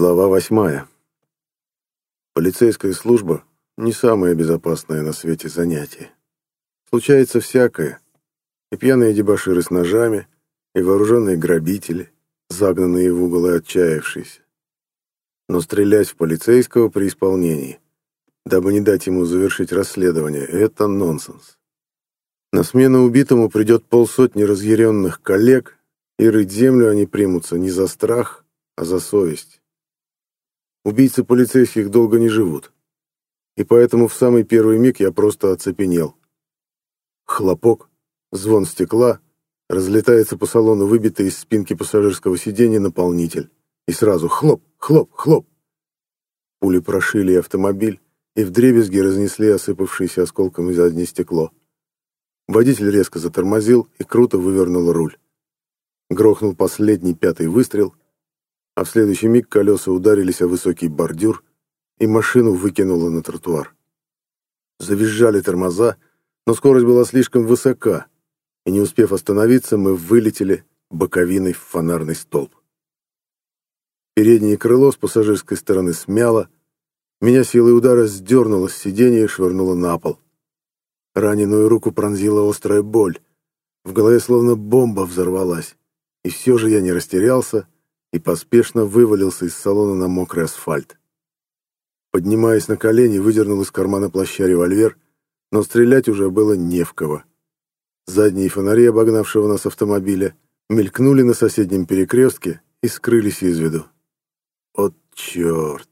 Глава восьмая. Полицейская служба — не самое безопасное на свете занятие. Случается всякое. И пьяные дебоширы с ножами, и вооруженные грабители, загнанные в угол и отчаявшиеся. Но стрелять в полицейского при исполнении, дабы не дать ему завершить расследование, это нонсенс. На смену убитому придет полсотни разъяренных коллег, и рыть землю они примутся не за страх, а за совесть. Убийцы полицейских долго не живут. И поэтому в самый первый миг я просто оцепенел. Хлопок, звон стекла, разлетается по салону выбитый из спинки пассажирского сиденья наполнитель. И сразу хлоп, хлоп, хлоп. Пули прошили автомобиль и вдребезги разнесли осыпавшееся осколком заднее стекло. Водитель резко затормозил и круто вывернул руль. Грохнул последний пятый выстрел, а в следующий миг колеса ударились о высокий бордюр, и машину выкинуло на тротуар. Завизжали тормоза, но скорость была слишком высока, и не успев остановиться, мы вылетели боковиной в фонарный столб. Переднее крыло с пассажирской стороны смяло, меня силой удара сдернуло с сиденья и швырнуло на пол. Раненую руку пронзила острая боль, в голове словно бомба взорвалась, и все же я не растерялся, и поспешно вывалился из салона на мокрый асфальт. Поднимаясь на колени, выдернул из кармана плаща револьвер, но стрелять уже было не в кого. Задние фонари, обогнавшего нас автомобиля, мелькнули на соседнем перекрестке и скрылись из виду. От черт!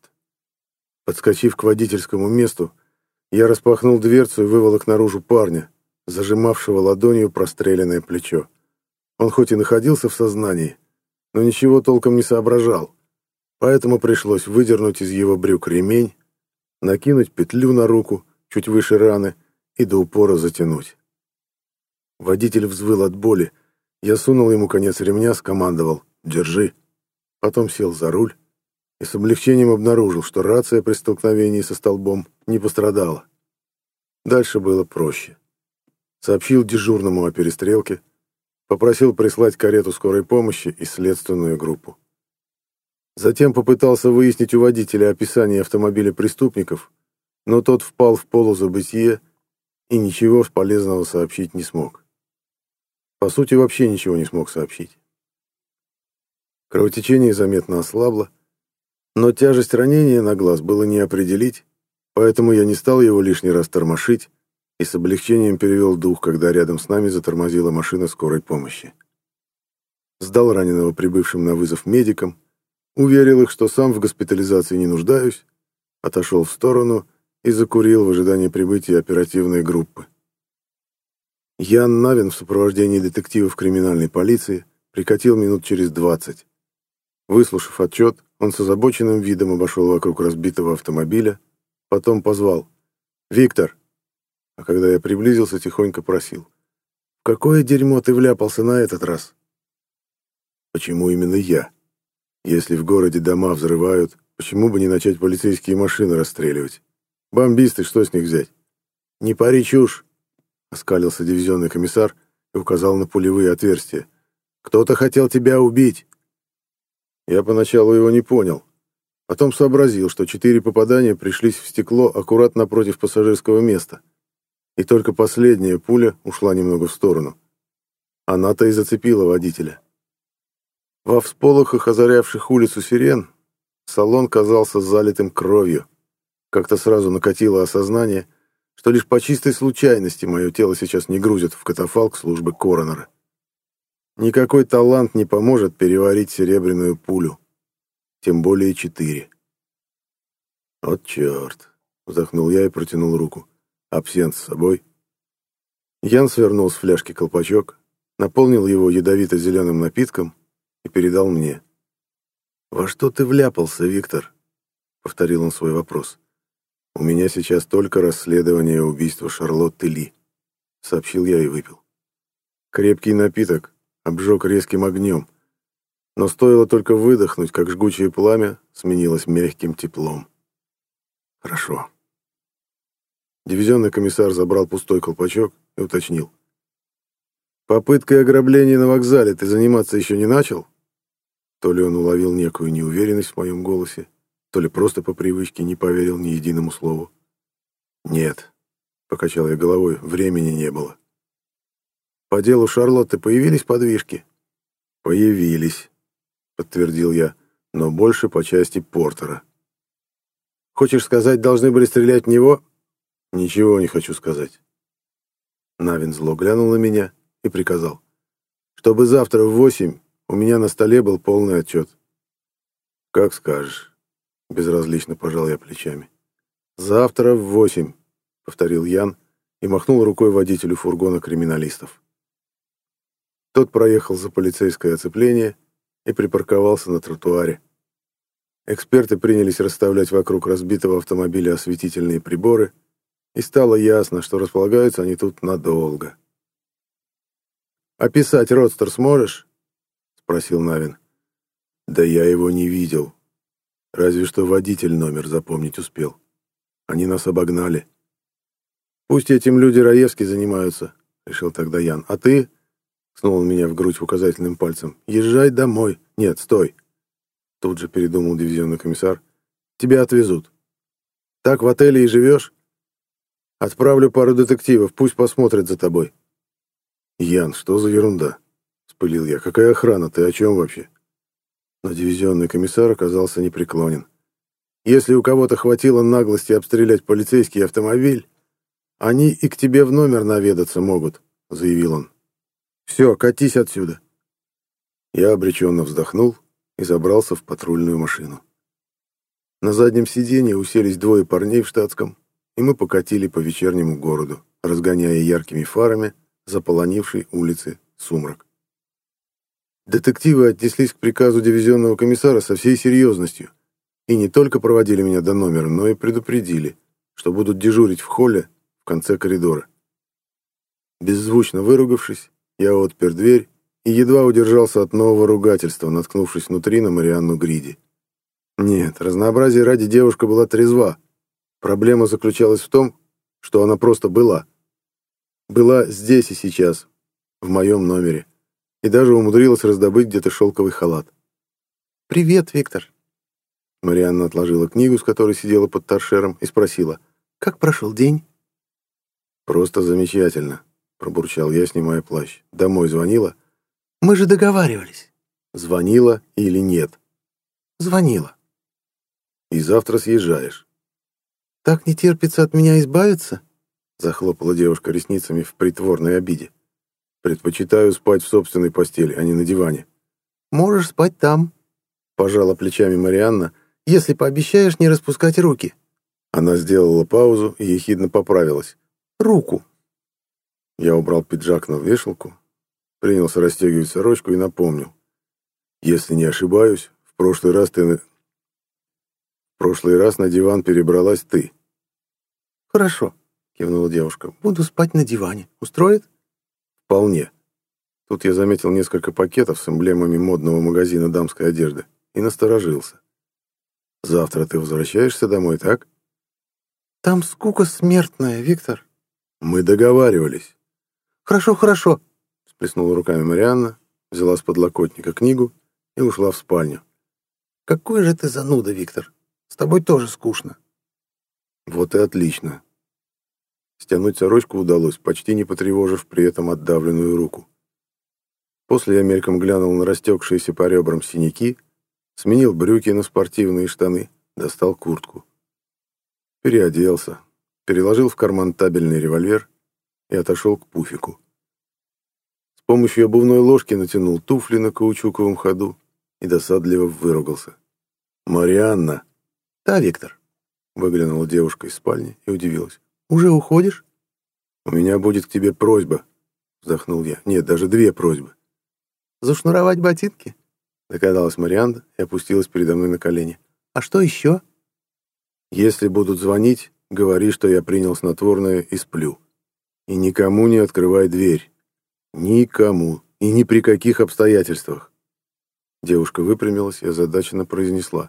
Подскочив к водительскому месту, я распахнул дверцу и выволок наружу парня, зажимавшего ладонью простреленное плечо. Он хоть и находился в сознании, но ничего толком не соображал, поэтому пришлось выдернуть из его брюк ремень, накинуть петлю на руку, чуть выше раны, и до упора затянуть. Водитель взвыл от боли. Я сунул ему конец ремня, скомандовал «Держи». Потом сел за руль и с облегчением обнаружил, что рация при столкновении со столбом не пострадала. Дальше было проще. Сообщил дежурному о перестрелке, Попросил прислать карету скорой помощи и следственную группу. Затем попытался выяснить у водителя описание автомобиля преступников, но тот впал в полузабытие и ничего полезного сообщить не смог. По сути, вообще ничего не смог сообщить. Кровотечение заметно ослабло, но тяжесть ранения на глаз было не определить, поэтому я не стал его лишний раз тормошить, и с облегчением перевел дух, когда рядом с нами затормозила машина скорой помощи. Сдал раненого прибывшим на вызов медикам, уверил их, что сам в госпитализации не нуждаюсь, отошел в сторону и закурил в ожидании прибытия оперативной группы. Ян Навин в сопровождении детективов криминальной полиции прикатил минут через двадцать. Выслушав отчет, он с озабоченным видом обошел вокруг разбитого автомобиля, потом позвал. «Виктор, а когда я приблизился, тихонько просил. «В какое дерьмо ты вляпался на этот раз?» «Почему именно я? Если в городе дома взрывают, почему бы не начать полицейские машины расстреливать? Бомбисты, что с них взять?» «Не пари чушь!» — оскалился дивизионный комиссар и указал на пулевые отверстия. «Кто-то хотел тебя убить!» Я поначалу его не понял. Потом сообразил, что четыре попадания пришлись в стекло аккуратно напротив пассажирского места — и только последняя пуля ушла немного в сторону. Она-то и зацепила водителя. Во всполохах, озарявших улицу сирен, салон казался залитым кровью. Как-то сразу накатило осознание, что лишь по чистой случайности мое тело сейчас не грузят в катафалк службы коронера. Никакой талант не поможет переварить серебряную пулю. Тем более четыре. «Вот черт!» — вздохнул я и протянул руку. Абсент с собой. Ян свернул с фляжки колпачок, наполнил его ядовито-зеленым напитком и передал мне. «Во что ты вляпался, Виктор?» — повторил он свой вопрос. «У меня сейчас только расследование убийства Шарлотты Ли», — сообщил я и выпил. Крепкий напиток обжег резким огнем, но стоило только выдохнуть, как жгучее пламя сменилось мягким теплом. «Хорошо». Дивизионный комиссар забрал пустой колпачок и уточнил. «Попыткой ограбления на вокзале ты заниматься еще не начал?» То ли он уловил некую неуверенность в моем голосе, то ли просто по привычке не поверил ни единому слову. «Нет», — покачал я головой, — «времени не было». «По делу Шарлотты появились подвижки?» «Появились», — подтвердил я, — «но больше по части Портера». «Хочешь сказать, должны были стрелять в него?» «Ничего не хочу сказать». Навин зло глянул на меня и приказал. «Чтобы завтра в восемь у меня на столе был полный отчет». «Как скажешь», — безразлично пожал я плечами. «Завтра в восемь», — повторил Ян и махнул рукой водителю фургона криминалистов. Тот проехал за полицейское оцепление и припарковался на тротуаре. Эксперты принялись расставлять вокруг разбитого автомобиля осветительные приборы, и стало ясно, что располагаются они тут надолго. «Описать родстер сможешь?» — спросил Навин. «Да я его не видел. Разве что водитель номер запомнить успел. Они нас обогнали». «Пусть этим люди Раевски занимаются», — решил тогда Ян. «А ты...» — снул меня в грудь указательным пальцем. «Езжай домой. Нет, стой. Тут же передумал дивизионный комиссар. «Тебя отвезут. Так в отеле и живешь? Отправлю пару детективов, пусть посмотрят за тобой». «Ян, что за ерунда?» — спылил я. «Какая охрана? Ты о чем вообще?» Но дивизионный комиссар оказался непреклонен. «Если у кого-то хватило наглости обстрелять полицейский автомобиль, они и к тебе в номер наведаться могут», — заявил он. «Все, катись отсюда». Я обреченно вздохнул и забрался в патрульную машину. На заднем сиденье уселись двое парней в штатском, и мы покатили по вечернему городу, разгоняя яркими фарами заполонивший улицы сумрак. Детективы отнеслись к приказу дивизионного комиссара со всей серьезностью и не только проводили меня до номера, но и предупредили, что будут дежурить в холле в конце коридора. Беззвучно выругавшись, я отпер дверь и едва удержался от нового ругательства, наткнувшись внутри на Марианну Гриди. Нет, разнообразие ради девушка была трезва. Проблема заключалась в том, что она просто была. Была здесь и сейчас, в моем номере, и даже умудрилась раздобыть где-то шелковый халат. «Привет, Виктор!» Марианна отложила книгу, с которой сидела под торшером, и спросила, «Как прошел день?» «Просто замечательно», — пробурчал я, снимая плащ. «Домой звонила?» Мы же договаривались. Звонила или нет? Звонила. И завтра съезжаешь. Так не терпится от меня избавиться? Захлопала девушка ресницами в притворной обиде. Предпочитаю спать в собственной постели, а не на диване. Можешь спать там. Пожала плечами Марианна, если пообещаешь не распускать руки. Она сделала паузу и ехидно поправилась. Руку. Я убрал пиджак на вешалку, Принялся расстегивать сорочку и напомнил. «Если не ошибаюсь, в прошлый раз ты... В прошлый раз на диван перебралась ты». «Хорошо», — кивнула девушка. «Буду спать на диване. Устроит?» «Вполне». Тут я заметил несколько пакетов с эмблемами модного магазина дамской одежды и насторожился. «Завтра ты возвращаешься домой, так?» «Там скука смертная, Виктор». «Мы договаривались». «Хорошо, хорошо», Плеснула руками Марианна, взяла с подлокотника книгу и ушла в спальню. «Какой же ты зануда, Виктор! С тобой тоже скучно». «Вот и отлично». Стянуть сорочку удалось, почти не потревожив при этом отдавленную руку. После я мельком глянул на растекшиеся по ребрам синяки, сменил брюки на спортивные штаны, достал куртку. Переоделся, переложил в карман табельный револьвер и отошел к пуфику помощью обувной ложки натянул туфли на каучуковом ходу и досадливо выругался. «Марианна!» «Да, Виктор», — выглянула девушка из спальни и удивилась. «Уже уходишь?» «У меня будет к тебе просьба», — вздохнул я. «Нет, даже две просьбы». «Зашнуровать ботинки?» — догадалась Марианна и опустилась передо мной на колени. «А что еще?» «Если будут звонить, говори, что я принял снотворное и сплю. И никому не открывай дверь». Никому и ни при каких обстоятельствах. Девушка выпрямилась и озадаченно произнесла.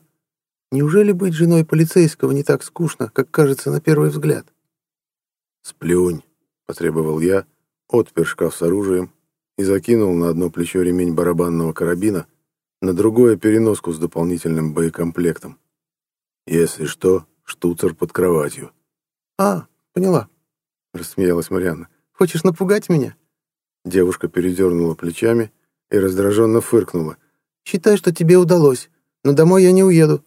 «Неужели быть женой полицейского не так скучно, как кажется на первый взгляд?» «Сплюнь», — потребовал я, отпер шкаф с оружием и закинул на одно плечо ремень барабанного карабина, на другое переноску с дополнительным боекомплектом. Если что, штуцер под кроватью. «А, поняла», — рассмеялась Марианна. «Хочешь напугать меня?» Девушка передернула плечами и раздраженно фыркнула. «Считай, что тебе удалось, но домой я не уеду».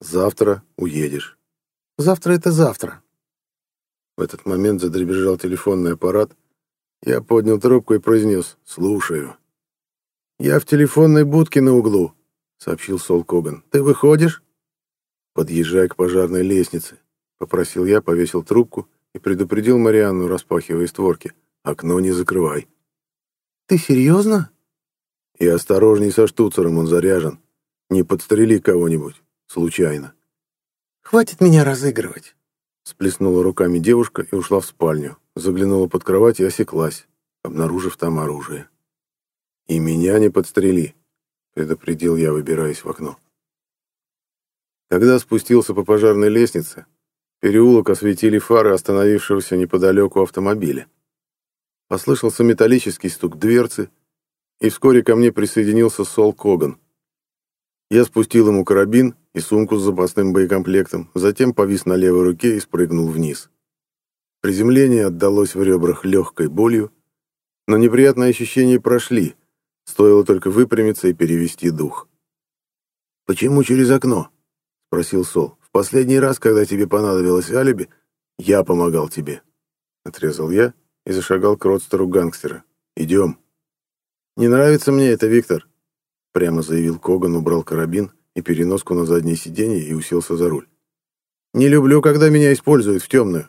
«Завтра уедешь». «Завтра — это завтра». В этот момент задребезжал телефонный аппарат. Я поднял трубку и произнес «Слушаю». «Я в телефонной будке на углу», — сообщил Сол Коган. «Ты выходишь?» «Подъезжай к пожарной лестнице», — попросил я, повесил трубку и предупредил Марианну, распахивая створки. «Окно не закрывай». «Ты серьезно?» «И осторожней со штуцером, он заряжен. Не подстрели кого-нибудь. Случайно». «Хватит меня разыгрывать». Сплеснула руками девушка и ушла в спальню. Заглянула под кровать и осеклась, обнаружив там оружие. «И меня не подстрели», — предупредил я, выбираясь в окно. Когда спустился по пожарной лестнице, переулок осветили фары остановившегося неподалеку автомобиля. Послышался металлический стук дверцы, и вскоре ко мне присоединился Сол Коган. Я спустил ему карабин и сумку с запасным боекомплектом, затем повис на левой руке и спрыгнул вниз. Приземление отдалось в ребрах легкой болью, но неприятные ощущения прошли, стоило только выпрямиться и перевести дух. «Почему через окно?» — спросил Сол. «В последний раз, когда тебе понадобилось алиби, я помогал тебе». Отрезал я и зашагал к родстеру гангстера. «Идем». «Не нравится мне это, Виктор», — прямо заявил Коган, убрал карабин и переноску на заднее сиденье и уселся за руль. «Не люблю, когда меня используют в темную».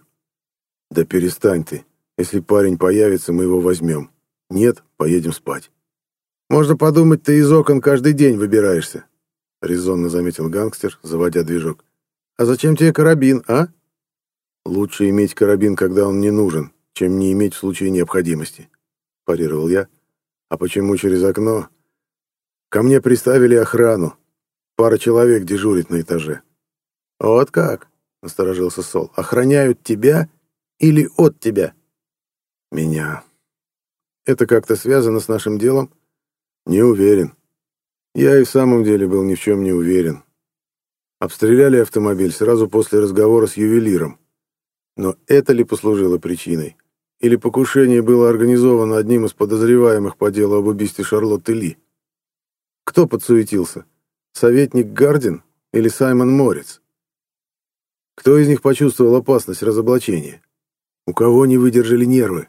«Да перестань ты. Если парень появится, мы его возьмем. Нет, поедем спать». «Можно подумать, ты из окон каждый день выбираешься», — резонно заметил гангстер, заводя движок. «А зачем тебе карабин, а?» «Лучше иметь карабин, когда он не нужен, чем не иметь в случае необходимости», — парировал я. «А почему через окно?» «Ко мне приставили охрану. Пара человек дежурит на этаже». «Вот как?» — насторожился Сол. «Охраняют тебя или от тебя?» «Меня. Это как-то связано с нашим делом?» «Не уверен», я и в самом деле был ни в чем не уверен. Обстреляли автомобиль сразу после разговора с ювелиром. Но это ли послужило причиной? Или покушение было организовано одним из подозреваемых по делу об убийстве Шарлотты Ли? Кто подсуетился? Советник Гардин или Саймон Морец? Кто из них почувствовал опасность разоблачения? У кого не выдержали нервы?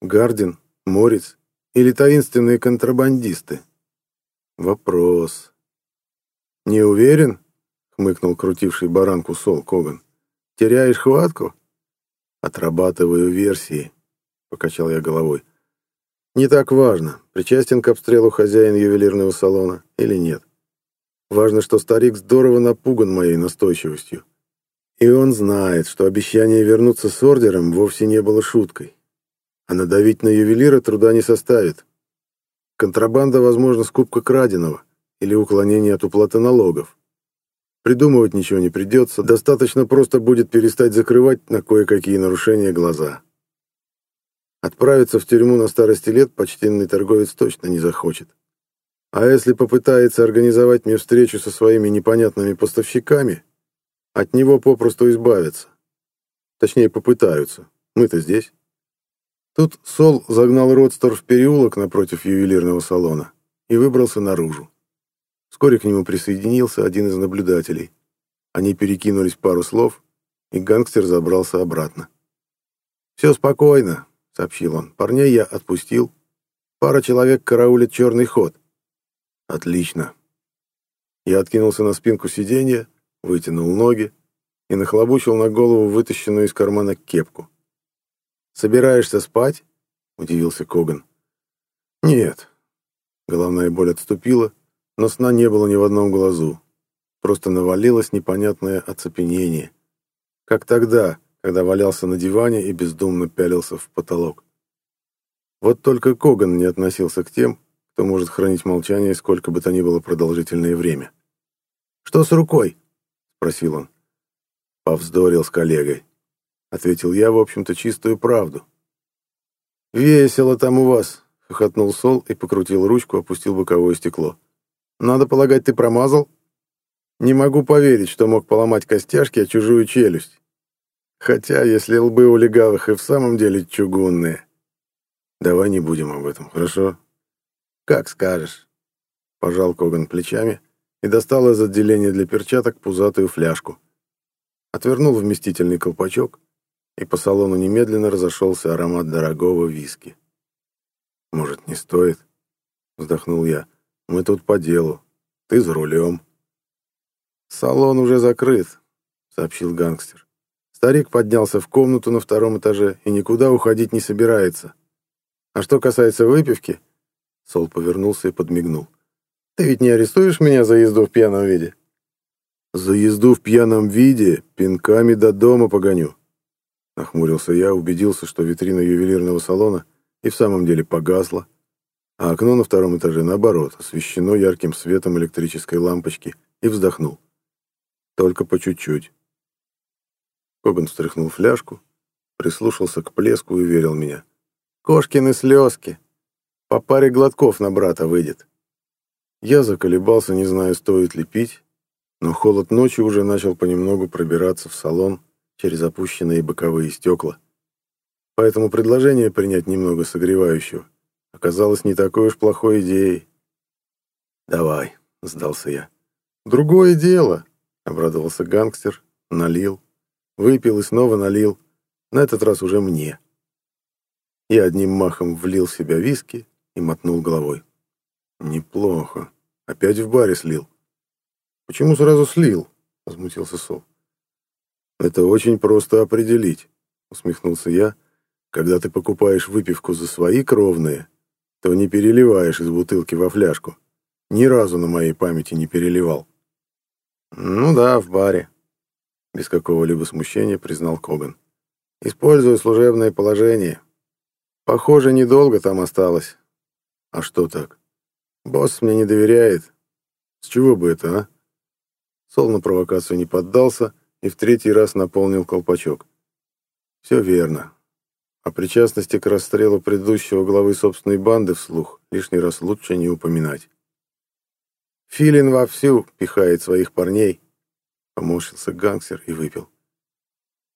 Гардин, Морец или таинственные контрабандисты? Вопрос. Не уверен? хмыкнул крутивший баранку Сол Коган. Теряешь хватку? Отрабатываю версии, покачал я головой. Не так важно, причастен к обстрелу хозяин ювелирного салона или нет. Важно, что старик здорово напуган моей настойчивостью. И он знает, что обещание вернуться с ордером вовсе не было шуткой. А надавить на ювелира труда не составит. Контрабанда, возможно, скупка краденого или уклонение от уплаты налогов. Придумывать ничего не придется, достаточно просто будет перестать закрывать на кое-какие нарушения глаза. Отправиться в тюрьму на старости лет почтенный торговец точно не захочет. А если попытается организовать мне встречу со своими непонятными поставщиками, от него попросту избавятся. Точнее, попытаются. Мы-то здесь. Тут Сол загнал Родстер в переулок напротив ювелирного салона и выбрался наружу. Вскоре к нему присоединился один из наблюдателей. Они перекинулись пару слов, и гангстер забрался обратно. «Все спокойно», — сообщил он. «Парней я отпустил. Пара человек караулит черный ход». «Отлично». Я откинулся на спинку сиденья, вытянул ноги и нахлобучил на голову вытащенную из кармана кепку. «Собираешься спать?» — удивился Коган. «Нет». Головная боль отступила, но сна не было ни в одном глазу. Просто навалилось непонятное оцепенение. Как тогда, когда валялся на диване и бездумно пялился в потолок. Вот только Коган не относился к тем, кто может хранить молчание сколько бы то ни было продолжительное время. «Что с рукой?» — спросил он. Повздорил с коллегой. — ответил я, в общем-то, чистую правду. «Весело там у вас», — хохотнул Сол и покрутил ручку, опустил боковое стекло. «Надо полагать, ты промазал?» «Не могу поверить, что мог поломать костяшки о чужую челюсть. Хотя, если лбы у легавых и в самом деле чугунные...» «Давай не будем об этом, хорошо?» «Как скажешь». Пожал Коган плечами и достал из отделения для перчаток пузатую фляжку. Отвернул вместительный колпачок, и по салону немедленно разошелся аромат дорогого виски. «Может, не стоит?» — вздохнул я. «Мы тут по делу. Ты за рулем». «Салон уже закрыт», — сообщил гангстер. Старик поднялся в комнату на втором этаже и никуда уходить не собирается. А что касается выпивки, Сол повернулся и подмигнул. Ты ведь не арестуешь меня за езду в пьяном виде? За езду в пьяном виде пинками до дома погоню. Нахмурился я, убедился, что витрина ювелирного салона и в самом деле погасла, а окно на втором этаже, наоборот, освещено ярким светом электрической лампочки, и вздохнул. Только по чуть-чуть. Коган встряхнул фляжку, прислушался к плеску и верил меня. Кошкины слезки. По паре глотков на брата выйдет. Я заколебался, не зная, стоит ли пить, но холод ночи уже начал понемногу пробираться в салон через опущенные боковые стекла. Поэтому предложение принять немного согревающего оказалось не такой уж плохой идеей. «Давай», — сдался я. «Другое дело», — обрадовался гангстер, налил, выпил и снова налил, на этот раз уже мне. Я одним махом влил в себя виски и мотнул головой. «Неплохо. Опять в баре слил». «Почему сразу слил?» — возмутился Сол. «Это очень просто определить», — усмехнулся я. «Когда ты покупаешь выпивку за свои кровные, то не переливаешь из бутылки во фляжку. Ни разу на моей памяти не переливал». «Ну да, в баре», — без какого-либо смущения признал Коган. «Использую служебное положение. Похоже, недолго там осталось. А что так? Босс мне не доверяет. С чего бы это, а? Сол на провокацию не поддался и в третий раз наполнил колпачок. Все верно. О причастности к расстрелу предыдущего главы собственной банды вслух лишний раз лучше не упоминать. Филин вовсю пихает своих парней, поморщился гангстер и выпил.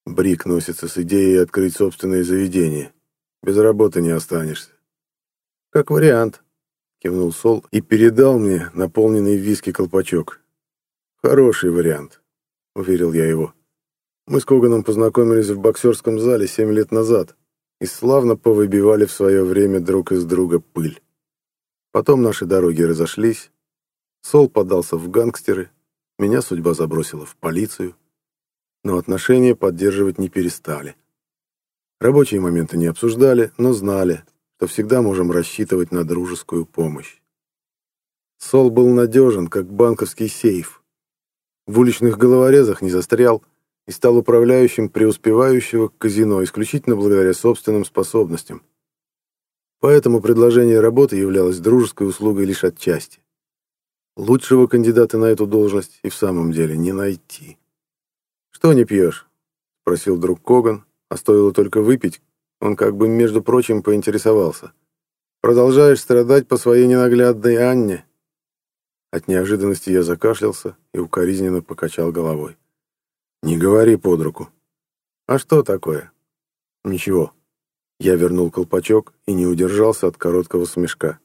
Брик носится с идеей открыть собственное заведение. Без работы не останешься. Как вариант, кивнул Сол и передал мне наполненный виски колпачок. Хороший вариант, уверил я его. Мы с Коганом познакомились в боксерском зале семь лет назад и славно повыбивали в свое время друг из друга пыль. Потом наши дороги разошлись. Сол подался в гангстеры, меня судьба забросила в полицию, но отношения поддерживать не перестали. Рабочие моменты не обсуждали, но знали, что всегда можем рассчитывать на дружескую помощь. Сол был надежен, как банковский сейф. В уличных головорезах не застрял и стал управляющим преуспевающего казино исключительно благодаря собственным способностям. Поэтому предложение работы являлось дружеской услугой лишь отчасти. Лучшего кандидата на эту должность и в самом деле не найти. «Что не пьешь?» — спросил друг Коган, а стоило только выпить, он как бы, между прочим, поинтересовался. «Продолжаешь страдать по своей ненаглядной Анне?» От неожиданности я закашлялся и укоризненно покачал головой. «Не говори под руку». «А что такое?» «Ничего». Я вернул колпачок и не удержался от короткого смешка.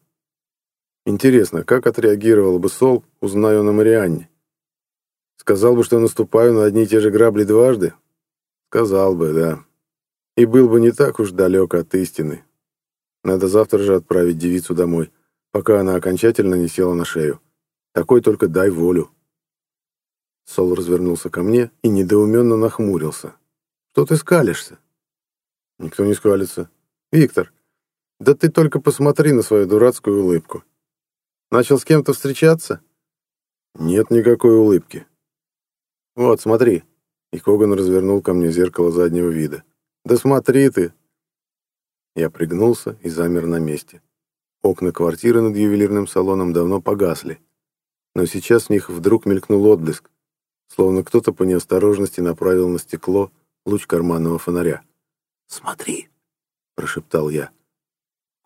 Интересно, как отреагировал бы Сол, узнаю на Марианне? Сказал бы, что наступаю на одни и те же грабли дважды? Сказал бы, да и был бы не так уж далек от истины. Надо завтра же отправить девицу домой, пока она окончательно не села на шею. Такой только дай волю. Сол развернулся ко мне и недоуменно нахмурился. «Что ты скалишься?» «Никто не скалится. Виктор, да ты только посмотри на свою дурацкую улыбку. Начал с кем-то встречаться?» «Нет никакой улыбки». «Вот, смотри». И Коган развернул ко мне зеркало заднего вида. Да смотри ты!» Я пригнулся и замер на месте. Окна квартиры над ювелирным салоном давно погасли, но сейчас в них вдруг мелькнул отблеск, словно кто-то по неосторожности направил на стекло луч карманного фонаря. «Смотри!» — прошептал я.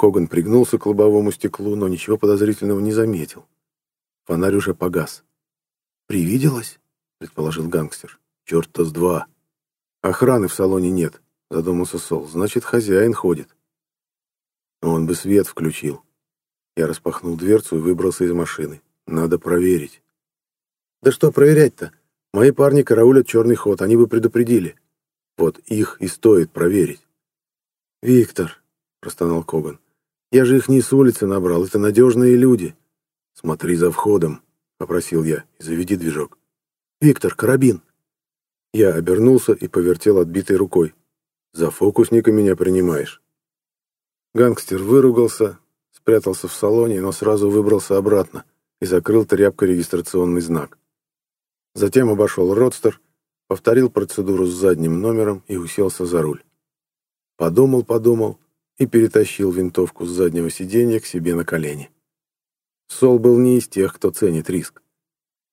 Коган пригнулся к лобовому стеклу, но ничего подозрительного не заметил. Фонарь уже погас. «Привиделось?» — предположил гангстер. «Черт-то с два. Охраны в салоне нет», — задумался Сол. «Значит, хозяин ходит». Он бы свет включил. Я распахнул дверцу и выбрался из машины. Надо проверить. Да что проверять-то? Мои парни караулят черный ход, они бы предупредили. Вот их и стоит проверить. Виктор, простонал Коган, я же их не с улицы набрал, это надежные люди. Смотри за входом, попросил я, и заведи движок. Виктор, карабин. Я обернулся и повертел отбитой рукой. За фокусника меня принимаешь. Гангстер выругался, спрятался в салоне, но сразу выбрался обратно и закрыл тряпкой регистрационный знак. Затем обошел родстер, повторил процедуру с задним номером и уселся за руль. Подумал, подумал и перетащил винтовку с заднего сиденья к себе на колени. Сол был не из тех, кто ценит риск.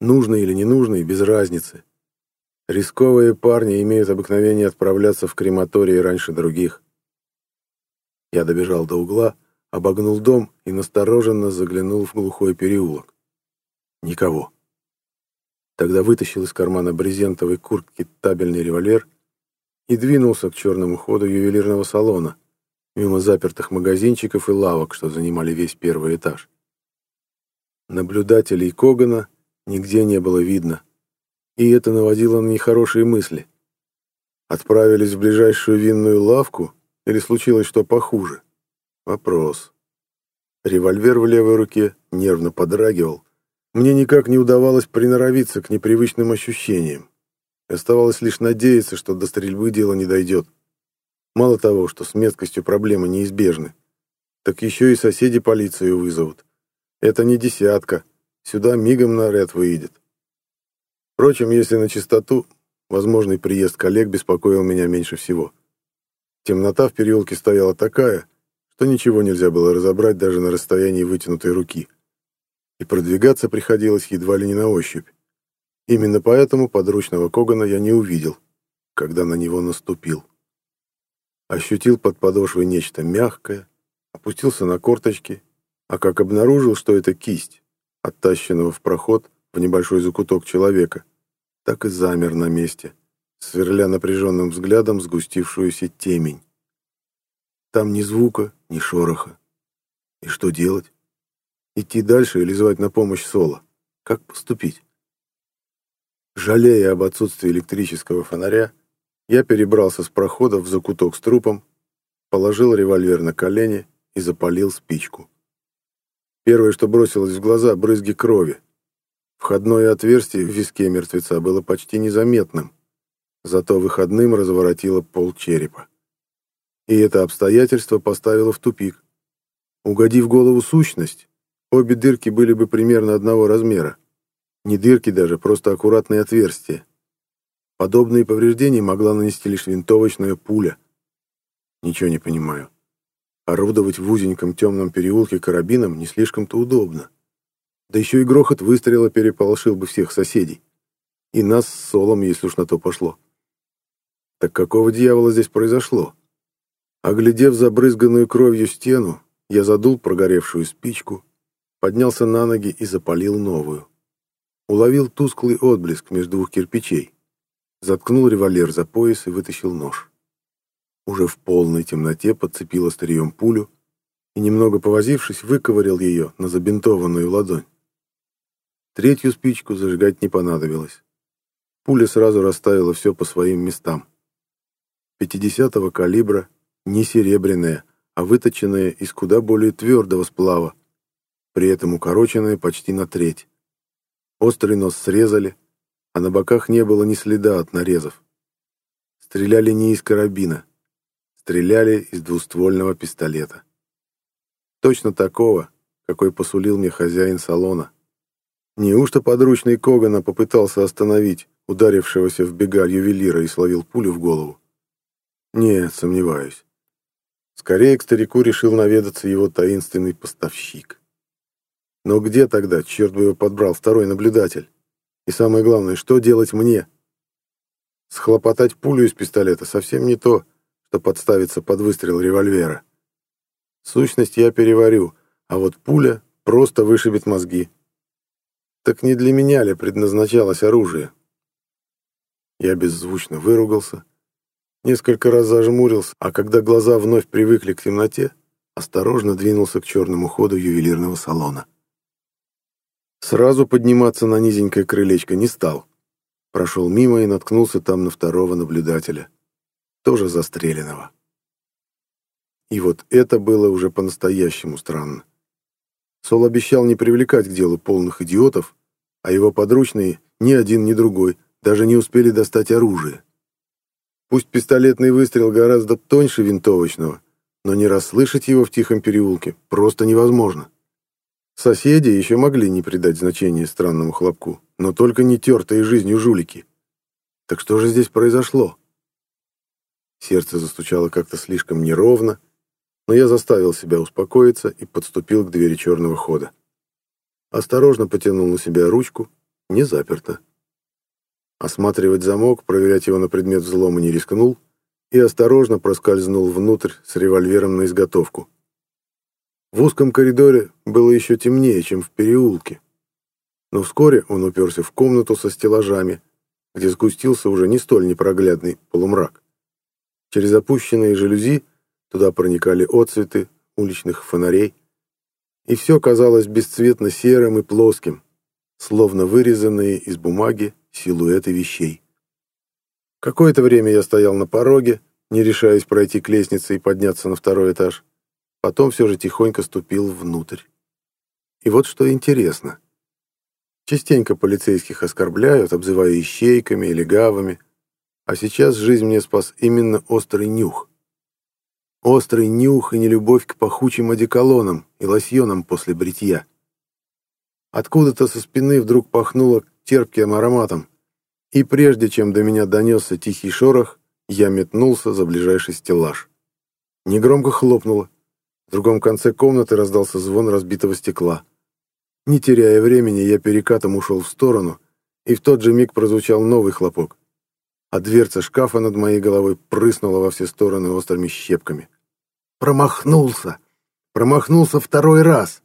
Нужный или не нужный, без разницы. Рисковые парни имеют обыкновение отправляться в крематории раньше других. Я добежал до угла, обогнул дом и настороженно заглянул в глухой переулок. Никого. Тогда вытащил из кармана брезентовой куртки табельный револьвер и двинулся к черному ходу ювелирного салона, мимо запертых магазинчиков и лавок, что занимали весь первый этаж. Наблюдателей Когана нигде не было видно, и это наводило на нехорошие мысли. Отправились в ближайшую винную лавку или случилось что похуже? Вопрос. Револьвер в левой руке нервно подрагивал. Мне никак не удавалось приноровиться к непривычным ощущениям. Оставалось лишь надеяться, что до стрельбы дело не дойдет. Мало того, что с меткостью проблемы неизбежны, так еще и соседи полицию вызовут. Это не десятка, сюда мигом наряд выйдет. Впрочем, если на чистоту, возможный приезд коллег беспокоил меня меньше всего. Темнота в переулке стояла такая, что ничего нельзя было разобрать даже на расстоянии вытянутой руки. И продвигаться приходилось едва ли не на ощупь. Именно поэтому подручного Когана я не увидел, когда на него наступил. Ощутил под подошвой нечто мягкое, опустился на корточки, а как обнаружил, что это кисть, оттащенного в проход в небольшой закуток человека, так и замер на месте, сверля напряженным взглядом сгустившуюся темень. Там ни звука, ни шороха. И что делать? Идти дальше или звать на помощь Соло? Как поступить? Жалея об отсутствии электрического фонаря, я перебрался с прохода в закуток с трупом, положил револьвер на колени и запалил спичку. Первое, что бросилось в глаза, брызги крови. Входное отверстие в виске мертвеца было почти незаметным, зато выходным разворотило пол черепа. И это обстоятельство поставило в тупик. Угодив голову сущность, обе дырки были бы примерно одного размера. Не дырки даже, просто аккуратные отверстия. Подобные повреждения могла нанести лишь винтовочная пуля. Ничего не понимаю. Орудовать в узеньком темном переулке карабином не слишком-то удобно. Да еще и грохот выстрела переполошил бы всех соседей. И нас с Солом, если уж на то пошло. Так какого дьявола здесь произошло? Оглядев забрызганную кровью стену, я задул прогоревшую спичку, поднялся на ноги и запалил новую уловил тусклый отблеск между двух кирпичей, заткнул револьвер за пояс и вытащил нож. Уже в полной темноте подцепил острием пулю и, немного повозившись, выковырял ее на забинтованную ладонь. Третью спичку зажигать не понадобилось. Пуля сразу расставила все по своим местам. Пятидесятого калибра, не серебряная, а выточенная из куда более твердого сплава, при этом укороченная почти на треть. Острый нос срезали, а на боках не было ни следа от нарезов. Стреляли не из карабина, стреляли из двуствольного пистолета. Точно такого, какой посулил мне хозяин салона. Неужто подручный Когана попытался остановить ударившегося в бега ювелира и словил пулю в голову? Нет, сомневаюсь. Скорее к старику решил наведаться его таинственный поставщик. Но где тогда, черт бы его подбрал, второй наблюдатель? И самое главное, что делать мне? Схлопотать пулю из пистолета совсем не то, что подставиться под выстрел револьвера. Сущность я переварю, а вот пуля просто вышибет мозги. Так не для меня ли предназначалось оружие? Я беззвучно выругался, несколько раз зажмурился, а когда глаза вновь привыкли к темноте, осторожно двинулся к черному ходу ювелирного салона. Сразу подниматься на низенькое крылечко не стал. Прошел мимо и наткнулся там на второго наблюдателя, тоже застреленного. И вот это было уже по-настоящему странно. Сол обещал не привлекать к делу полных идиотов, а его подручные, ни один, ни другой, даже не успели достать оружие. Пусть пистолетный выстрел гораздо тоньше винтовочного, но не расслышать его в тихом переулке просто невозможно. Соседи еще могли не придать значения странному хлопку, но только не тертые жизнью жулики. Так что же здесь произошло? Сердце застучало как-то слишком неровно, но я заставил себя успокоиться и подступил к двери черного хода. Осторожно потянул на себя ручку, не заперто. Осматривать замок, проверять его на предмет взлома не рискнул и осторожно проскользнул внутрь с револьвером на изготовку. В узком коридоре было еще темнее, чем в переулке. Но вскоре он уперся в комнату со стеллажами, где сгустился уже не столь непроглядный полумрак. Через опущенные жалюзи туда проникали отцветы уличных фонарей, и все казалось бесцветно серым и плоским, словно вырезанные из бумаги силуэты вещей. Какое-то время я стоял на пороге, не решаясь пройти к лестнице и подняться на второй этаж. Потом все же тихонько ступил внутрь. И вот что интересно. Частенько полицейских оскорбляют, обзывая ищейками или гавами, а сейчас жизнь мне спас именно острый нюх. Острый нюх и нелюбовь к пахучим одеколонам и лосьонам после бритья. Откуда-то со спины вдруг пахнуло терпким ароматом, и прежде чем до меня донесся тихий шорох, я метнулся за ближайший стеллаж. Негромко хлопнуло. В другом конце комнаты раздался звон разбитого стекла. Не теряя времени, я перекатом ушел в сторону, и в тот же миг прозвучал новый хлопок, а дверца шкафа над моей головой прыснула во все стороны острыми щепками. Промахнулся! Промахнулся второй раз!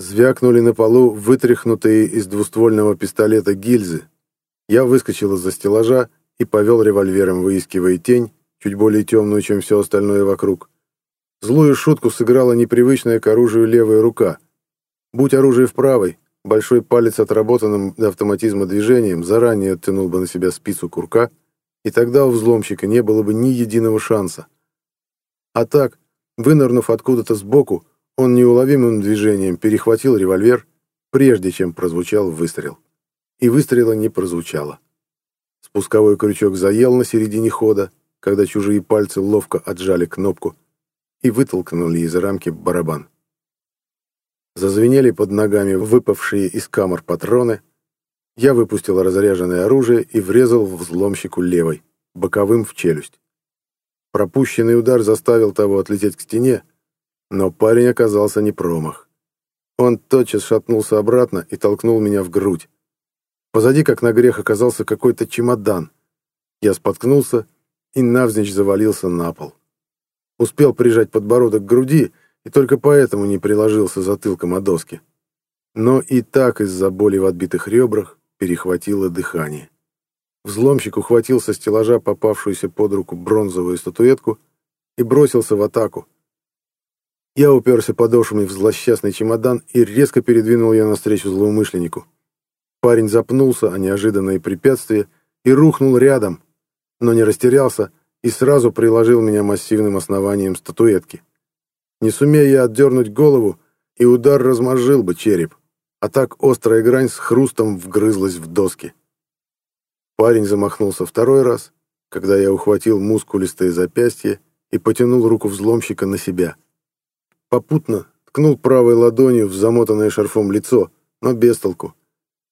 Звякнули на полу вытряхнутые из двуствольного пистолета гильзы. Я выскочил из-за стеллажа и повел револьвером, выискивая тень, чуть более темную, чем все остальное вокруг. Злую шутку сыграла непривычная к оружию левая рука. Будь оружие в правой, большой палец отработанным до автоматизма движением заранее оттянул бы на себя спицу курка, и тогда у взломщика не было бы ни единого шанса. А так, вынырнув откуда-то сбоку, он неуловимым движением перехватил револьвер, прежде чем прозвучал выстрел. И выстрела не прозвучало. Спусковой крючок заел на середине хода, когда чужие пальцы ловко отжали кнопку, и вытолкнули из рамки барабан. Зазвенели под ногами выпавшие из камер патроны. Я выпустил разряженное оружие и врезал взломщику левой, боковым в челюсть. Пропущенный удар заставил того отлететь к стене, но парень оказался не промах. Он тотчас шатнулся обратно и толкнул меня в грудь. Позади, как на грех, оказался какой-то чемодан. Я споткнулся и навзничь завалился на пол. Успел прижать подбородок к груди и только поэтому не приложился затылком о доски. Но и так из-за боли в отбитых ребрах перехватило дыхание. Взломщик ухватил со стеллажа попавшуюся под руку бронзовую статуэтку и бросился в атаку. Я уперся подошвами в злосчастный чемодан и резко передвинул ее навстречу злоумышленнику. Парень запнулся о неожиданное препятствие и рухнул рядом, но не растерялся, и сразу приложил меня массивным основанием статуэтки. Не сумея я отдернуть голову, и удар размозжил бы череп, а так острая грань с хрустом вгрызлась в доски. Парень замахнулся второй раз, когда я ухватил мускулистое запястье и потянул руку взломщика на себя. Попутно ткнул правой ладонью в замотанное шарфом лицо, но без толку.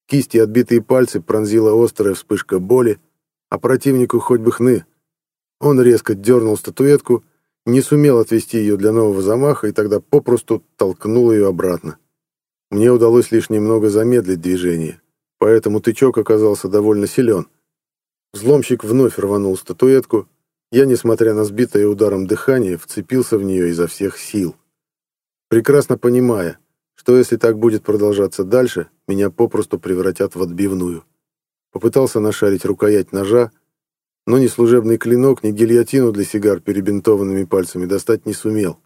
Кисти отбитые пальцы пронзила острая вспышка боли, а противнику хоть бы хны, он резко дернул статуэтку, не сумел отвести ее для нового замаха и тогда попросту толкнул ее обратно. Мне удалось лишь немного замедлить движение, поэтому тычок оказался довольно силен. Взломщик вновь рванул статуэтку, я, несмотря на сбитое ударом дыхание, вцепился в нее изо всех сил. прекрасно понимая, что если так будет продолжаться дальше, меня попросту превратят в отбивную. Попытался нашарить рукоять ножа, но ни служебный клинок, ни гильотину для сигар перебинтованными пальцами достать не сумел.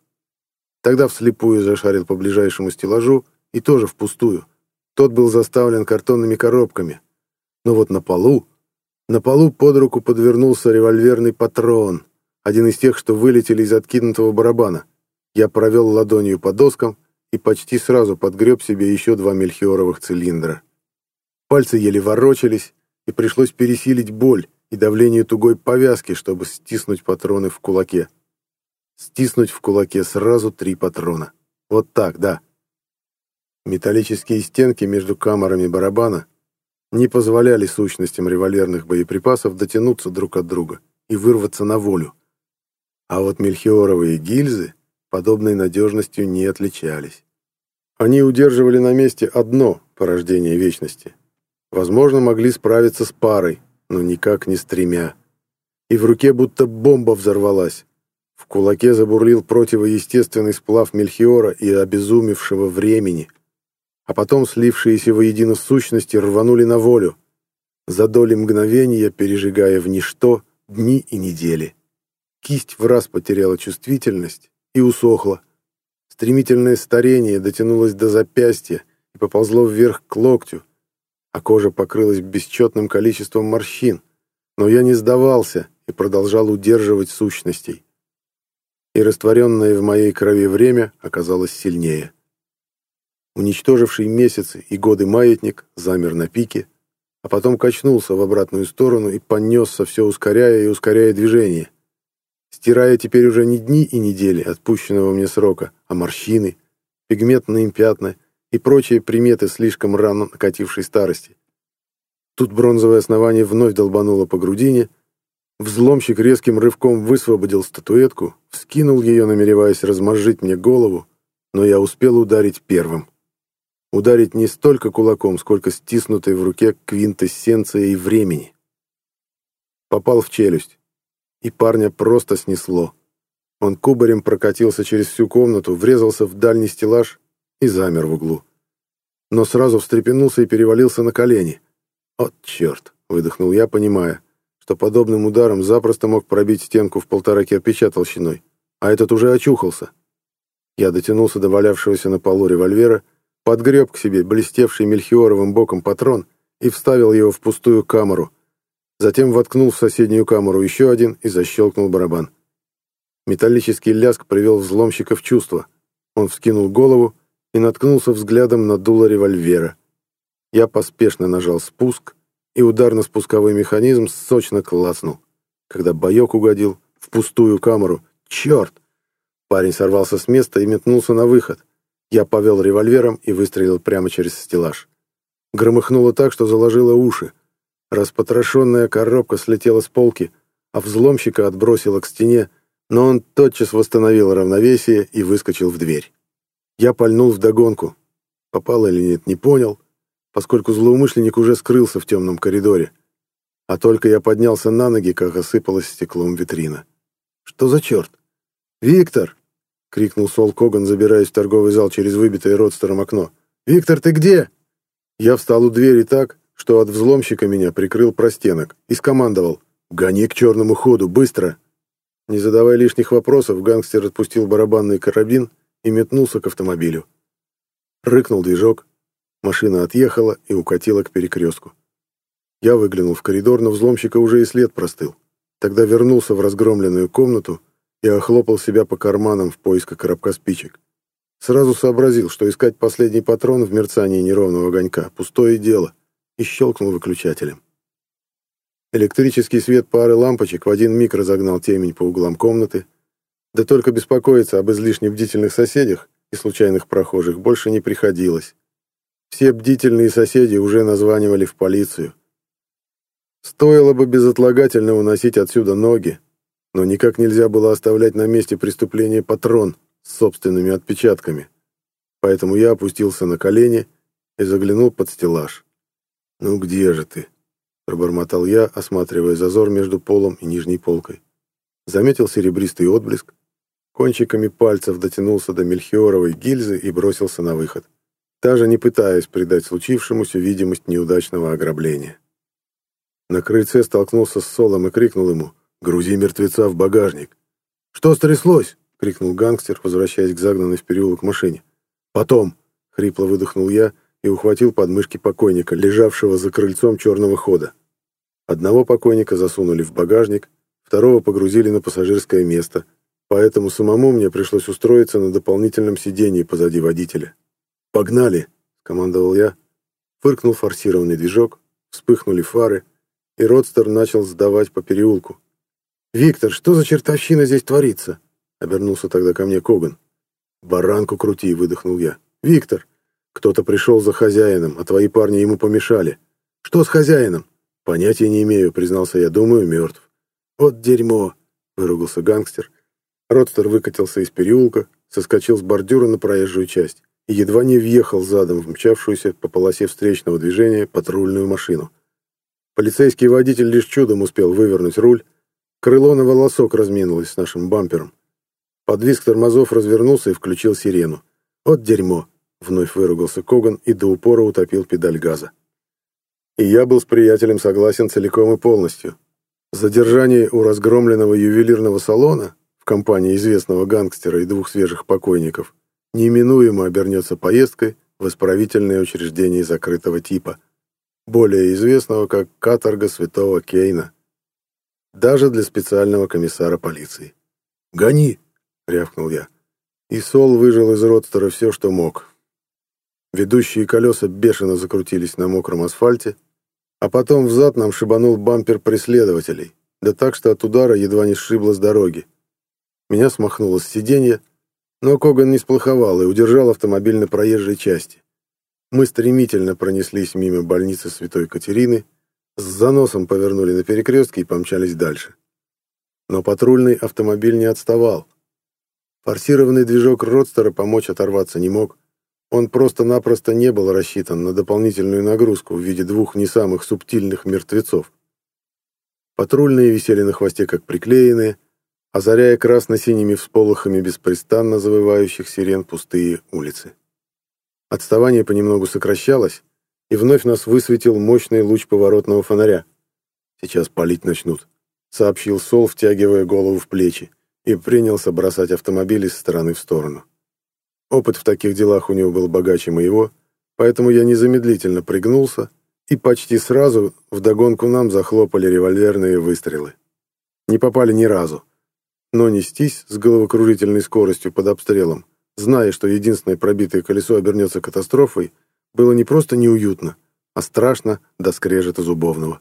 Тогда вслепую зашарил по ближайшему стеллажу и тоже впустую. Тот был заставлен картонными коробками. Но вот на полу... На полу под руку подвернулся револьверный патрон, один из тех, что вылетели из откинутого барабана. Я провел ладонью по доскам и почти сразу подгреб себе еще два мельхиоровых цилиндра. Пальцы еле ворочались, и пришлось пересилить боль и давление тугой повязки, чтобы стиснуть патроны в кулаке. Стиснуть в кулаке сразу три патрона. Вот так, да. Металлические стенки между камерами барабана не позволяли сущностям револьверных боеприпасов дотянуться друг от друга и вырваться на волю. А вот мельхиоровые гильзы подобной надежностью не отличались. Они удерживали на месте одно порождение вечности. Возможно, могли справиться с парой, но никак не с тремя. И в руке будто бомба взорвалась. В кулаке забурлил противоестественный сплав Мельхиора и обезумевшего времени — а потом слившиеся воедино сущности рванули на волю, за доли мгновения пережигая в ничто дни и недели. Кисть в раз потеряла чувствительность и усохла. Стремительное старение дотянулось до запястья и поползло вверх к локтю, а кожа покрылась бесчетным количеством морщин, но я не сдавался и продолжал удерживать сущностей. И растворенное в моей крови время оказалось сильнее. Уничтоживший месяцы и годы маятник замер на пике, а потом качнулся в обратную сторону и понесся, все ускоряя и ускоряя движение, стирая теперь уже не дни и недели отпущенного мне срока, а морщины, пигментные пятна и прочие приметы слишком рано накатившей старости. Тут бронзовое основание вновь долбануло по грудине, взломщик резким рывком высвободил статуэтку, вскинул ее, намереваясь размозжить мне голову, но я успел ударить первым ударить не столько кулаком, сколько стиснутой в руке квинтэссенцией времени. Попал в челюсть, и парня просто снесло. Он кубарем прокатился через всю комнату, врезался в дальний стеллаж и замер в углу. Но сразу встрепенулся и перевалился на колени. «От черт!» — выдохнул я, понимая, что подобным ударом запросто мог пробить стенку в полтора кирпича толщиной, а этот уже очухался. Я дотянулся до валявшегося на полу револьвера подгреб к себе блестевший мельхиоровым боком патрон и вставил его в пустую камеру. Затем воткнул в соседнюю камеру еще один и защелкнул барабан. Металлический ляск привел взломщика в чувство. Он вскинул голову и наткнулся взглядом на дуло револьвера. Я поспешно нажал спуск, и ударно-спусковой механизм сочно клацнул, когда боек угодил в пустую камеру. «Черт!» Парень сорвался с места и метнулся на выход — я повел револьвером и выстрелил прямо через стеллаж. Громыхнуло так, что заложило уши. Распотрошенная коробка слетела с полки, а взломщика отбросило к стене, но он тотчас восстановил равновесие и выскочил в дверь. Я пальнул вдогонку. Попал или нет, не понял, поскольку злоумышленник уже скрылся в темном коридоре. А только я поднялся на ноги, как осыпалась стеклом витрина. Что за черт? «Виктор!» — крикнул Сол Коган, забираясь в торговый зал через выбитое родстером окно. «Виктор, ты где?» Я встал у двери так, что от взломщика меня прикрыл простенок и скомандовал «Гони к черному ходу, быстро!» Не задавая лишних вопросов, гангстер отпустил барабанный карабин и метнулся к автомобилю. Рыкнул движок, машина отъехала и укатила к перекрестку. Я выглянул в коридор, но взломщика уже и след простыл. Тогда вернулся в разгромленную комнату и охлопал себя по карманам в поисках коробка спичек. Сразу сообразил, что искать последний патрон в мерцании неровного огонька — пустое дело, и щелкнул выключателем. Электрический свет пары лампочек в один миг разогнал темень по углам комнаты, да только беспокоиться об излишне бдительных соседях и случайных прохожих больше не приходилось. Все бдительные соседи уже названивали в полицию. Стоило бы безотлагательно уносить отсюда ноги, но никак нельзя было оставлять на месте преступления патрон с собственными отпечатками. Поэтому я опустился на колени и заглянул под стеллаж. «Ну где же ты?» — пробормотал я, осматривая зазор между полом и нижней полкой. Заметил серебристый отблеск, кончиками пальцев дотянулся до мельхиоровой гильзы и бросился на выход, даже не пытаясь придать случившемуся видимость неудачного ограбления. На крыльце столкнулся с Солом и крикнул ему «Грузи мертвеца в багажник!» «Что стряслось?» — крикнул гангстер, возвращаясь к загнанной в переулок машине. «Потом!» — хрипло выдохнул я и ухватил подмышки покойника, лежавшего за крыльцом черного хода. Одного покойника засунули в багажник, второго погрузили на пассажирское место, поэтому самому мне пришлось устроиться на дополнительном сидении позади водителя. «Погнали!» — командовал я. Фыркнул форсированный движок, вспыхнули фары, и Родстер начал сдавать по переулку. «Виктор, что за чертовщина здесь творится?» — обернулся тогда ко мне Коган. «Баранку крути!» — выдохнул я. «Виктор, кто-то пришел за хозяином, а твои парни ему помешали. Что с хозяином?» «Понятия не имею», — признался я. «Думаю, мертв». «Вот дерьмо!» — выругался гангстер. Родстер выкатился из переулка, соскочил с бордюра на проезжую часть и едва не въехал задом в мчавшуюся по полосе встречного движения патрульную машину. Полицейский водитель лишь чудом успел вывернуть руль, крыло на волосок разминулось с нашим бампером. Подвиск тормозов развернулся и включил сирену. «Вот дерьмо!» — вновь выругался Коган и до упора утопил педаль газа. И я был с приятелем согласен целиком и полностью. Задержание у разгромленного ювелирного салона в компании известного гангстера и двух свежих покойников неминуемо обернется поездкой в исправительное учреждение закрытого типа, более известного как каторга святого Кейна, даже для специального комиссара полиции. «Гони!» — рявкнул я. И Сол выжил из родстера все, что мог. Ведущие колеса бешено закрутились на мокром асфальте, а потом взад нам шибанул бампер преследователей, да так, что от удара едва не сшибло с дороги. Меня смахнуло с сиденья, но Коган не сплоховал и удержал автомобиль на проезжей части. Мы стремительно пронеслись мимо больницы Святой Катерины, с заносом повернули на перекрестке и помчались дальше. Но патрульный автомобиль не отставал. Форсированный движок Родстера помочь оторваться не мог, он просто-напросто не был рассчитан на дополнительную нагрузку в виде двух не самых субтильных мертвецов. Патрульные висели на хвосте как приклеенные, озаряя красно-синими всполохами беспрестанно завывающих сирен пустые улицы. Отставание понемногу сокращалось, и вновь нас высветил мощный луч поворотного фонаря. «Сейчас палить начнут», — сообщил Сол, втягивая голову в плечи, и принялся бросать автомобиль из стороны в сторону. Опыт в таких делах у него был богаче моего, поэтому я незамедлительно пригнулся, и почти сразу вдогонку нам захлопали револьверные выстрелы. Не попали ни разу. Но нестись с головокружительной скоростью под обстрелом, зная, что единственное пробитое колесо обернется катастрофой, было не просто неуютно, а страшно до скрежета зубовного.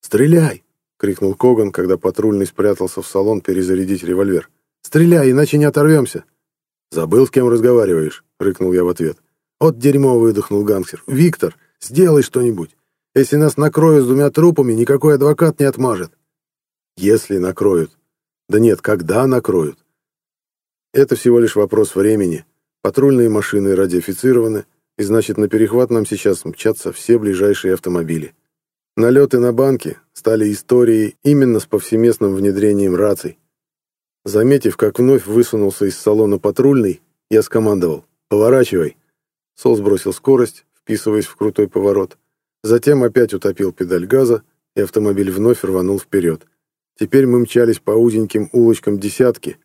«Стреляй!» — крикнул Коган, когда патрульный спрятался в салон перезарядить револьвер. «Стреляй, иначе не оторвемся!» «Забыл, с кем разговариваешь?» — рыкнул я в ответ. «От дерьмо!» — выдохнул гангстер. «Виктор, сделай что-нибудь. Если нас накроют с двумя трупами, никакой адвокат не отмажет». «Если накроют». «Да нет, когда накроют?» Это всего лишь вопрос времени. Патрульные машины радиофицированы, и значит, на перехват нам сейчас мчатся все ближайшие автомобили. Налеты на банки стали историей именно с повсеместным внедрением раций. Заметив, как вновь высунулся из салона патрульный, я скомандовал «Поворачивай». Сол сбросил скорость, вписываясь в крутой поворот. Затем опять утопил педаль газа, и автомобиль вновь рванул вперед. Теперь мы мчались по узеньким улочкам десятки,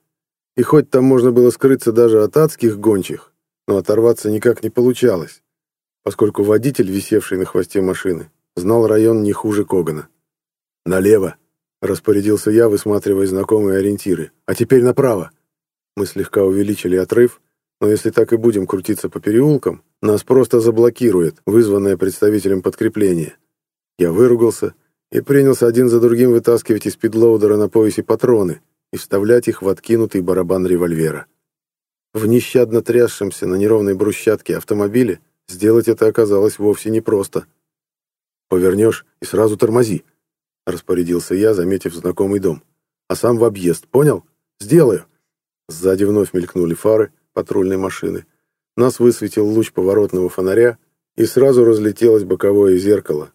и хоть там можно было скрыться даже от адских гончих, но оторваться никак не получалось, поскольку водитель, висевший на хвосте машины, знал район не хуже Когана. «Налево!» Распорядился я, высматривая знакомые ориентиры. А теперь направо. Мы слегка увеличили отрыв, но если так и будем крутиться по переулкам, нас просто заблокирует, вызванное представителем подкрепления. Я выругался и принялся один за другим вытаскивать из пидлоудера на поясе патроны и вставлять их в откинутый барабан револьвера. В нещадно трясшемся на неровной брусчатке автомобиле сделать это оказалось вовсе непросто. «Повернешь и сразу тормози», распорядился я, заметив знакомый дом. «А сам в объезд, понял? Сделаю!» Сзади вновь мелькнули фары патрульной машины. Нас высветил луч поворотного фонаря, и сразу разлетелось боковое зеркало.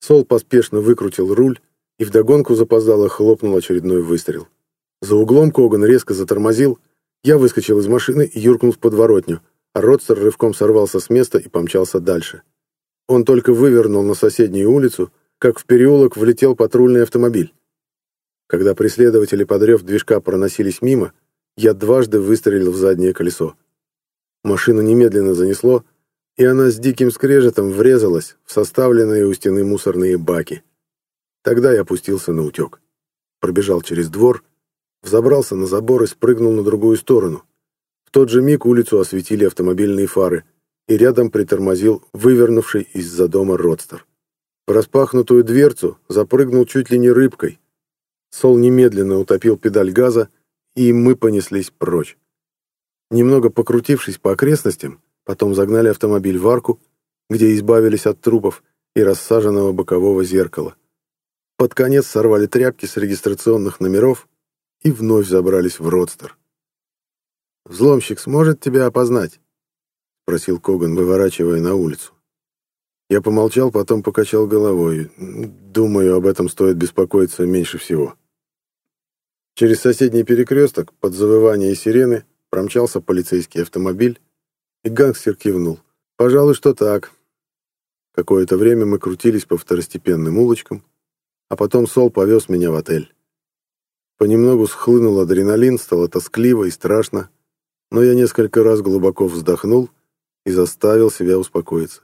Сол поспешно выкрутил руль, и вдогонку запоздало хлопнул очередной выстрел. За углом Коган резко затормозил, я выскочил из машины и юркнул в подворотню, а Родстер рывком сорвался с места и помчался дальше. Он только вывернул на соседнюю улицу, как в переулок влетел патрульный автомобиль. Когда преследователи, подрев движка, проносились мимо, я дважды выстрелил в заднее колесо. Машину немедленно занесло, и она с диким скрежетом врезалась в составленные у стены мусорные баки. Тогда я опустился на утек. Пробежал через двор, взобрался на забор и спрыгнул на другую сторону. В тот же миг улицу осветили автомобильные фары, и рядом притормозил вывернувший из-за дома родстер. В распахнутую дверцу запрыгнул чуть ли не рыбкой. Сол немедленно утопил педаль газа, и мы понеслись прочь. Немного покрутившись по окрестностям, потом загнали автомобиль в арку, где избавились от трупов и рассаженного бокового зеркала. Под конец сорвали тряпки с регистрационных номеров и вновь забрались в родстер. «Взломщик сможет тебя опознать?» — спросил Коган, выворачивая на улицу. Я помолчал, потом покачал головой. Думаю, об этом стоит беспокоиться меньше всего. Через соседний перекресток, под завывание сирены, промчался полицейский автомобиль, и гангстер кивнул. «Пожалуй, что так». Какое-то время мы крутились по второстепенным улочкам, а потом Сол повез меня в отель. Понемногу схлынул адреналин, стало тоскливо и страшно, но я несколько раз глубоко вздохнул и заставил себя успокоиться.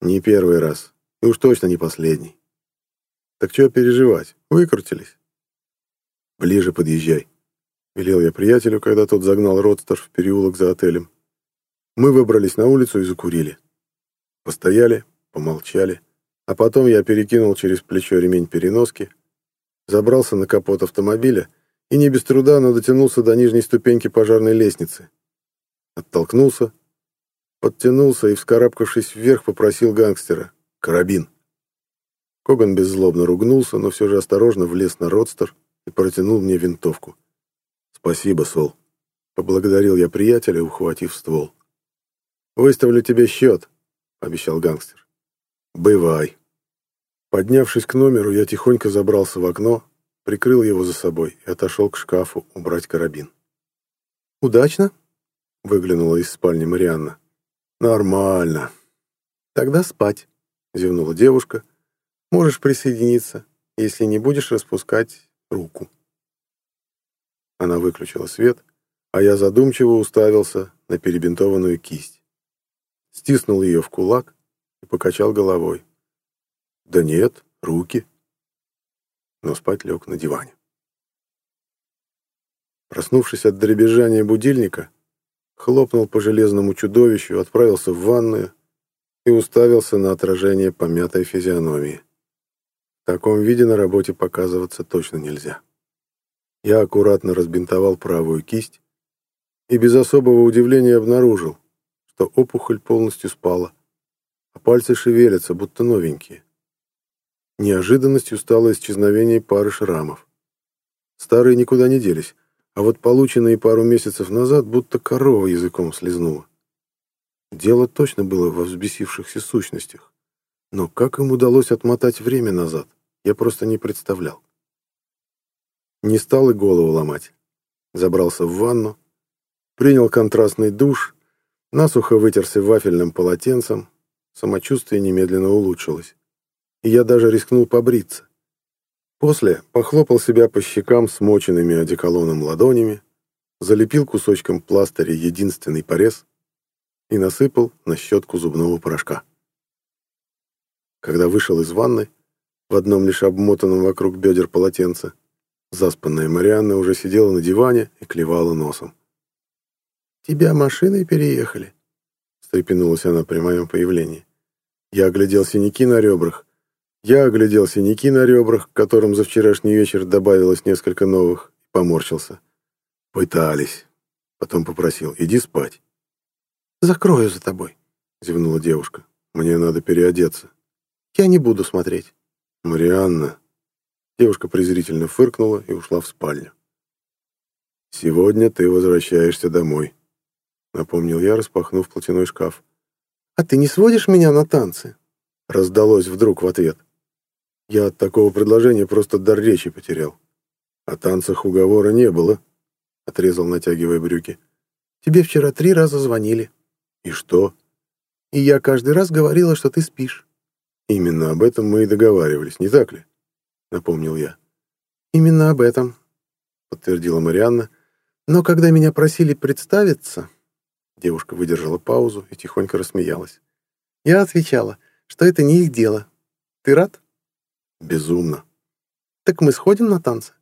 Не первый раз, и уж точно не последний. Так чего переживать, выкрутились. Ближе подъезжай, велел я приятелю, когда тот загнал Родстер в переулок за отелем. Мы выбрались на улицу и закурили. Постояли, помолчали, а потом я перекинул через плечо ремень переноски, забрался на капот автомобиля и не без труда, но дотянулся до нижней ступеньки пожарной лестницы. Оттолкнулся, подтянулся и, вскарабкавшись вверх, попросил гангстера «Карабин». Коган беззлобно ругнулся, но все же осторожно влез на родстер и протянул мне винтовку. «Спасибо, Сол», — поблагодарил я приятеля, ухватив ствол. «Выставлю тебе счет», — обещал гангстер. «Бывай». Поднявшись к номеру, я тихонько забрался в окно, прикрыл его за собой и отошел к шкафу убрать карабин. «Удачно?» — выглянула из спальни Марианна. «Нормально». «Тогда спать», — зевнула девушка. «Можешь присоединиться, если не будешь распускать руку». Она выключила свет, а я задумчиво уставился на перебинтованную кисть. Стиснул ее в кулак и покачал головой. «Да нет, руки» но спать лег на диване. Проснувшись от дребезжания будильника, хлопнул по железному чудовищу, отправился в ванную и уставился на отражение помятой физиономии. В таком виде на работе показываться точно нельзя. Я аккуратно разбинтовал правую кисть и без особого удивления обнаружил, что опухоль полностью спала, а пальцы шевелятся, будто новенькие. Неожиданностью стало исчезновение пары шрамов. Старые никуда не делись, а вот полученные пару месяцев назад будто корова языком слезнула. Дело точно было во взбесившихся сущностях. Но как им удалось отмотать время назад, я просто не представлял. Не стал и голову ломать. Забрался в ванну, принял контрастный душ, насухо вытерся вафельным полотенцем, самочувствие немедленно улучшилось и я даже рискнул побриться. После похлопал себя по щекам смоченными одеколоном ладонями, залепил кусочком пластыря единственный порез и насыпал на щетку зубного порошка. Когда вышел из ванны, в одном лишь обмотанном вокруг бедер полотенце, заспанная Марианна уже сидела на диване и клевала носом. «Тебя машиной переехали?» — встрепенулась она при моем появлении. Я оглядел синяки на ребрах, я оглядел синяки на ребрах, к которым за вчерашний вечер добавилось несколько новых, и поморщился. Пытались. Потом попросил, иди спать. «Закрою за тобой», — зевнула девушка. «Мне надо переодеться». «Я не буду смотреть». «Марианна». Девушка презрительно фыркнула и ушла в спальню. «Сегодня ты возвращаешься домой», — напомнил я, распахнув платяной шкаф. «А ты не сводишь меня на танцы?» Раздалось вдруг в ответ. Я от такого предложения просто дар речи потерял. О танцах уговора не было, отрезал, натягивая брюки. Тебе вчера три раза звонили. И что? И я каждый раз говорила, что ты спишь. Именно об этом мы и договаривались, не так ли? Напомнил я. Именно об этом, подтвердила Марианна. Но когда меня просили представиться, девушка выдержала паузу и тихонько рассмеялась. Я отвечала, что это не их дело. Ты рад? Безумно. Так мы сходим на танцы?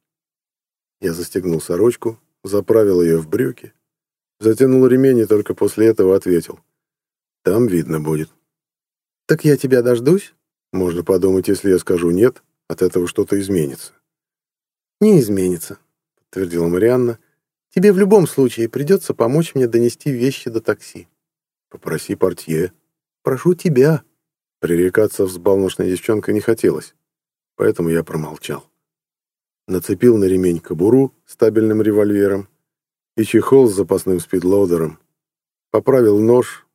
Я застегнул сорочку, заправил ее в брюки, затянул ремень и только после этого ответил. Там видно будет. Так я тебя дождусь? Можно подумать, если я скажу «нет», от этого что-то изменится. Не изменится, подтвердила Марианна. Тебе в любом случае придется помочь мне донести вещи до такси. Попроси портье. Прошу тебя. Пререкаться взбалмошной девчонкой не хотелось, поэтому я промолчал. Нацепил на ремень кобуру с табельным револьвером и чехол с запасным спидлоудером, поправил нож,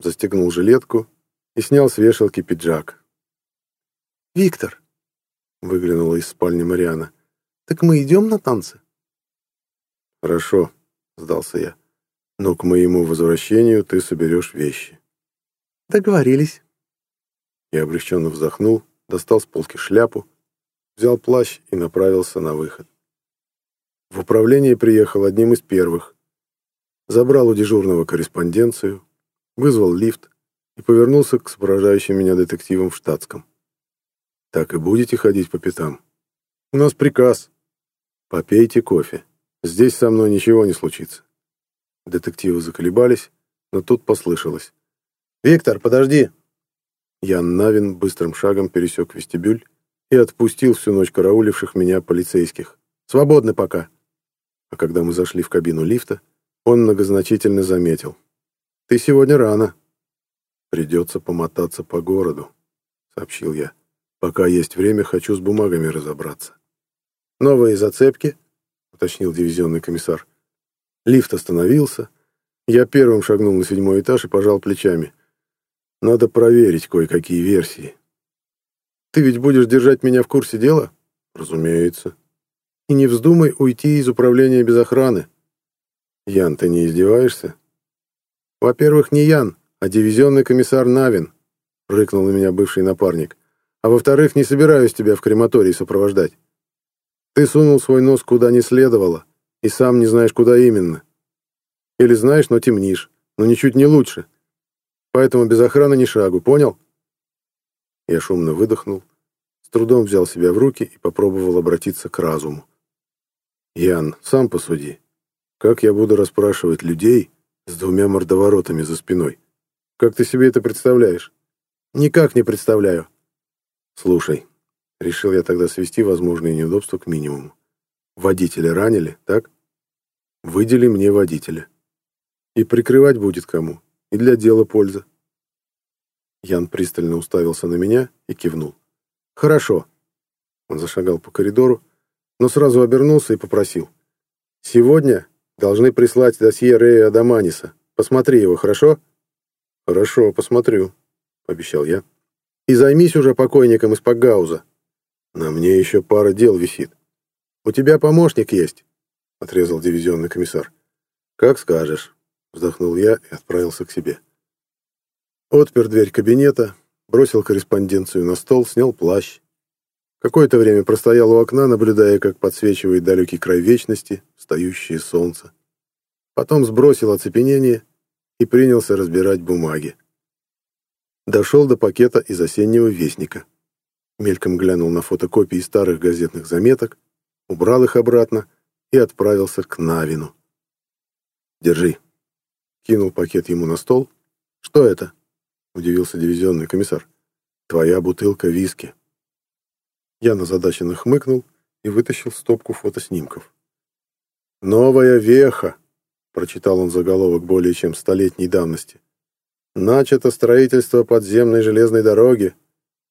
застегнул жилетку и снял с вешалки пиджак. «Виктор!» — выглянула из спальни Мариана. «Так мы идем на танцы?» «Хорошо», — сдался я. «Но к моему возвращению ты соберешь вещи». «Договорились». Я облегченно вздохнул, достал с полки шляпу, взял плащ и направился на выход. В управление приехал одним из первых. Забрал у дежурного корреспонденцию, вызвал лифт и повернулся к сопровождающим меня детективам в штатском. «Так и будете ходить по пятам?» «У нас приказ». «Попейте кофе. Здесь со мной ничего не случится». Детективы заколебались, но тут послышалось. «Виктор, подожди!» Ян Навин быстрым шагом пересек вестибюль и отпустил всю ночь карауливших меня полицейских. «Свободны пока!» А когда мы зашли в кабину лифта, он многозначительно заметил. «Ты сегодня рано». «Придется помотаться по городу», — сообщил я. «Пока есть время, хочу с бумагами разобраться». «Новые зацепки?» — уточнил дивизионный комиссар. Лифт остановился. Я первым шагнул на седьмой этаж и пожал плечами. Надо проверить кое-какие версии. Ты ведь будешь держать меня в курсе дела? Разумеется. И не вздумай уйти из управления без охраны. Ян, ты не издеваешься? Во-первых, не Ян, а дивизионный комиссар Навин, рыкнул на меня бывший напарник. А во-вторых, не собираюсь тебя в крематорий сопровождать. Ты сунул свой нос куда не следовало, и сам не знаешь, куда именно. Или знаешь, но темнишь, но ничуть не лучше. Поэтому без охраны ни шагу, понял? Я шумно выдохнул, с трудом взял себя в руки и попробовал обратиться к разуму. Ян, сам посуди. Как я буду расспрашивать людей с двумя мордоворотами за спиной? Как ты себе это представляешь? Никак не представляю. Слушай, решил я тогда свести возможные неудобства к минимуму. Водителя ранили, так? Выдели мне водителя. И прикрывать будет кому? и для дела польза. Ян пристально уставился на меня и кивнул. «Хорошо». Он зашагал по коридору, но сразу обернулся и попросил. «Сегодня должны прислать досье Рея Адаманиса. Посмотри его, хорошо?» «Хорошо, посмотрю», — пообещал я. «И займись уже покойником из Пагауза. На мне еще пара дел висит. У тебя помощник есть», — отрезал дивизионный комиссар. «Как скажешь». Вздохнул я и отправился к себе. Отпер дверь кабинета, бросил корреспонденцию на стол, снял плащ. Какое-то время простоял у окна, наблюдая, как подсвечивает далекий край вечности, встающее солнце. Потом сбросил оцепенение и принялся разбирать бумаги. Дошел до пакета из осеннего вестника. Мельком глянул на фотокопии старых газетных заметок, убрал их обратно и отправился к Навину. «Держи», кинул пакет ему на стол. «Что это?» — удивился дивизионный комиссар. «Твоя бутылка виски». Я назадаченно хмыкнул и вытащил стопку фотоснимков. «Новая веха!» — прочитал он заголовок более чем столетней давности. «Начато строительство подземной железной дороги,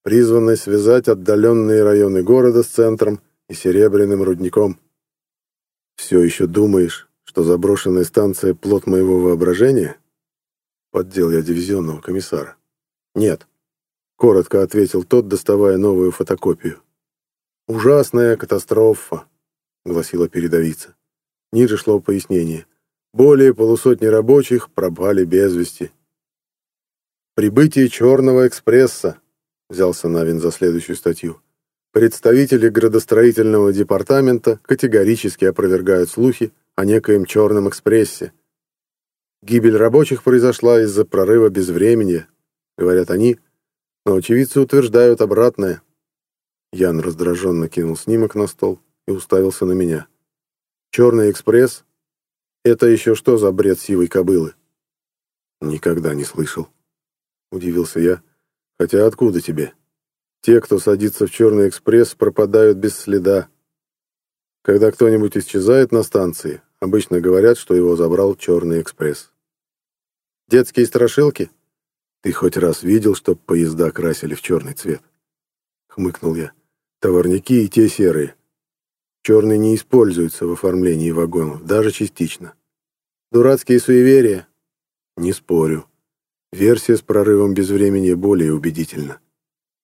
призванной связать отдаленные районы города с центром и серебряным рудником. Все еще думаешь, что заброшенная станция — плод моего воображения? Поддел я дивизионного комиссара. Нет. Коротко ответил тот, доставая новую фотокопию. Ужасная катастрофа. гласила передовица. Ниже шло пояснение. Более полусотни рабочих пропали без вести. «Прибытие Черного экспресса», — взялся Навин за следующую статью. «Представители градостроительного департамента категорически опровергают слухи о некоем Черном экспрессе. Гибель рабочих произошла из-за прорыва безвременья, говорят они, но очевидцы утверждают обратное». Ян раздраженно кинул снимок на стол и уставился на меня. «Черный экспресс? Это еще что за бред сивой кобылы?» «Никогда не слышал», — удивился я. «Хотя откуда тебе? Те, кто садится в «Черный экспресс», пропадают без следа. Когда кто-нибудь исчезает на станции, обычно говорят, что его забрал «Черный экспресс». Детские страшилки? Ты хоть раз видел, чтоб поезда красили в черный цвет? Хмыкнул я. Товарники и те серые. Черный не используется в оформлении вагонов, даже частично. Дурацкие суеверия? Не спорю. Версия с прорывом безвремени более убедительна.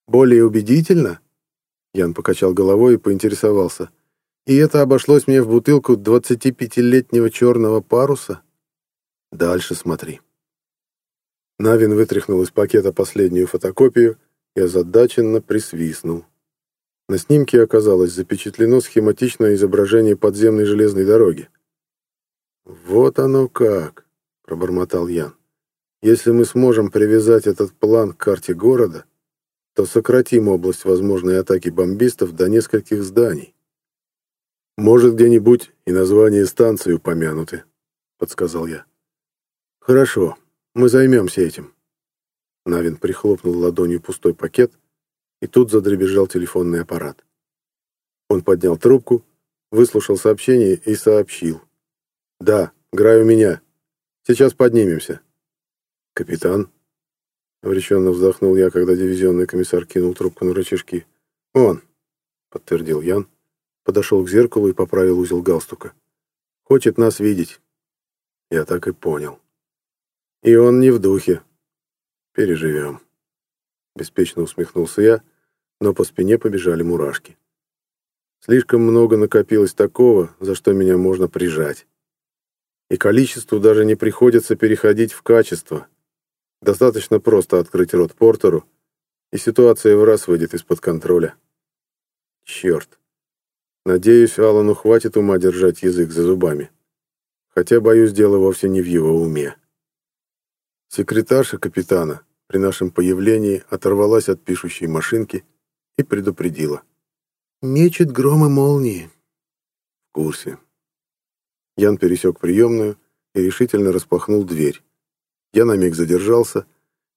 Более убедительно? Ян покачал головой и поинтересовался. И это обошлось мне в бутылку 25-летнего черного паруса? Дальше смотри. Навин вытряхнул из пакета последнюю фотокопию и озадаченно присвистнул. На снимке оказалось запечатлено схематичное изображение подземной железной дороги. «Вот оно как!» — пробормотал Ян. Если мы сможем привязать этот план к карте города, то сократим область возможной атаки бомбистов до нескольких зданий. Может, где-нибудь и название станции упомянуты, подсказал я. Хорошо, мы займемся этим. Навин прихлопнул ладонью пустой пакет, и тут задребезжал телефонный аппарат. Он поднял трубку, выслушал сообщение и сообщил. «Да, Грай у меня. Сейчас поднимемся. «Капитан?» Обреченно вздохнул я, когда дивизионный комиссар кинул трубку на рычажки. «Он!» — подтвердил Ян. Подошел к зеркалу и поправил узел галстука. «Хочет нас видеть». Я так и понял. «И он не в духе. Переживем». Беспечно усмехнулся я, но по спине побежали мурашки. Слишком много накопилось такого, за что меня можно прижать. И количеству даже не приходится переходить в качество — Достаточно просто открыть рот Портеру, и ситуация в раз выйдет из-под контроля. Черт. Надеюсь, Аллану хватит ума держать язык за зубами. Хотя, боюсь, дело вовсе не в его уме. Секретарша капитана при нашем появлении оторвалась от пишущей машинки и предупредила. «Мечет громы молнии». «В курсе». Ян пересек приемную и решительно распахнул дверь. Я на миг задержался,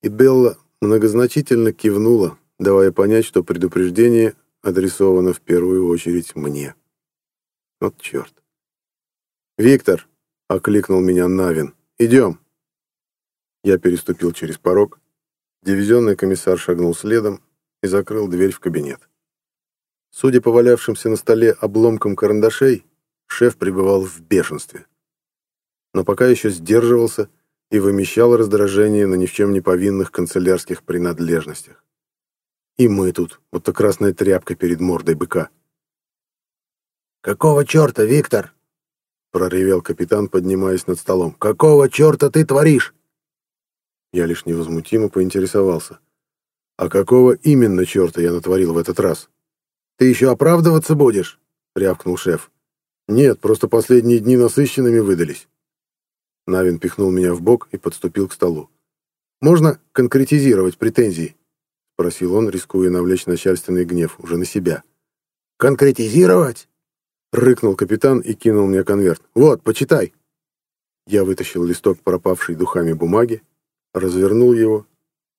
и Белла многозначительно кивнула, давая понять, что предупреждение адресовано в первую очередь мне. Вот черт. «Виктор!» — окликнул меня Навин. «Идем!» Я переступил через порог. Дивизионный комиссар шагнул следом и закрыл дверь в кабинет. Судя по валявшимся на столе обломкам карандашей, шеф пребывал в бешенстве. Но пока еще сдерживался и вымещал раздражение на ни в чем не повинных канцелярских принадлежностях. И мы тут, вот та красная тряпка перед мордой быка. «Какого черта, Виктор?» — проревел капитан, поднимаясь над столом. «Какого черта ты творишь?» Я лишь невозмутимо поинтересовался. «А какого именно черта я натворил в этот раз?» «Ты еще оправдываться будешь?» — рявкнул шеф. «Нет, просто последние дни насыщенными выдались». Навин пихнул меня в бок и подступил к столу. «Можно конкретизировать претензии?» — спросил он, рискуя навлечь начальственный гнев уже на себя. «Конкретизировать?» — рыкнул капитан и кинул мне конверт. «Вот, почитай!» Я вытащил листок пропавшей духами бумаги, развернул его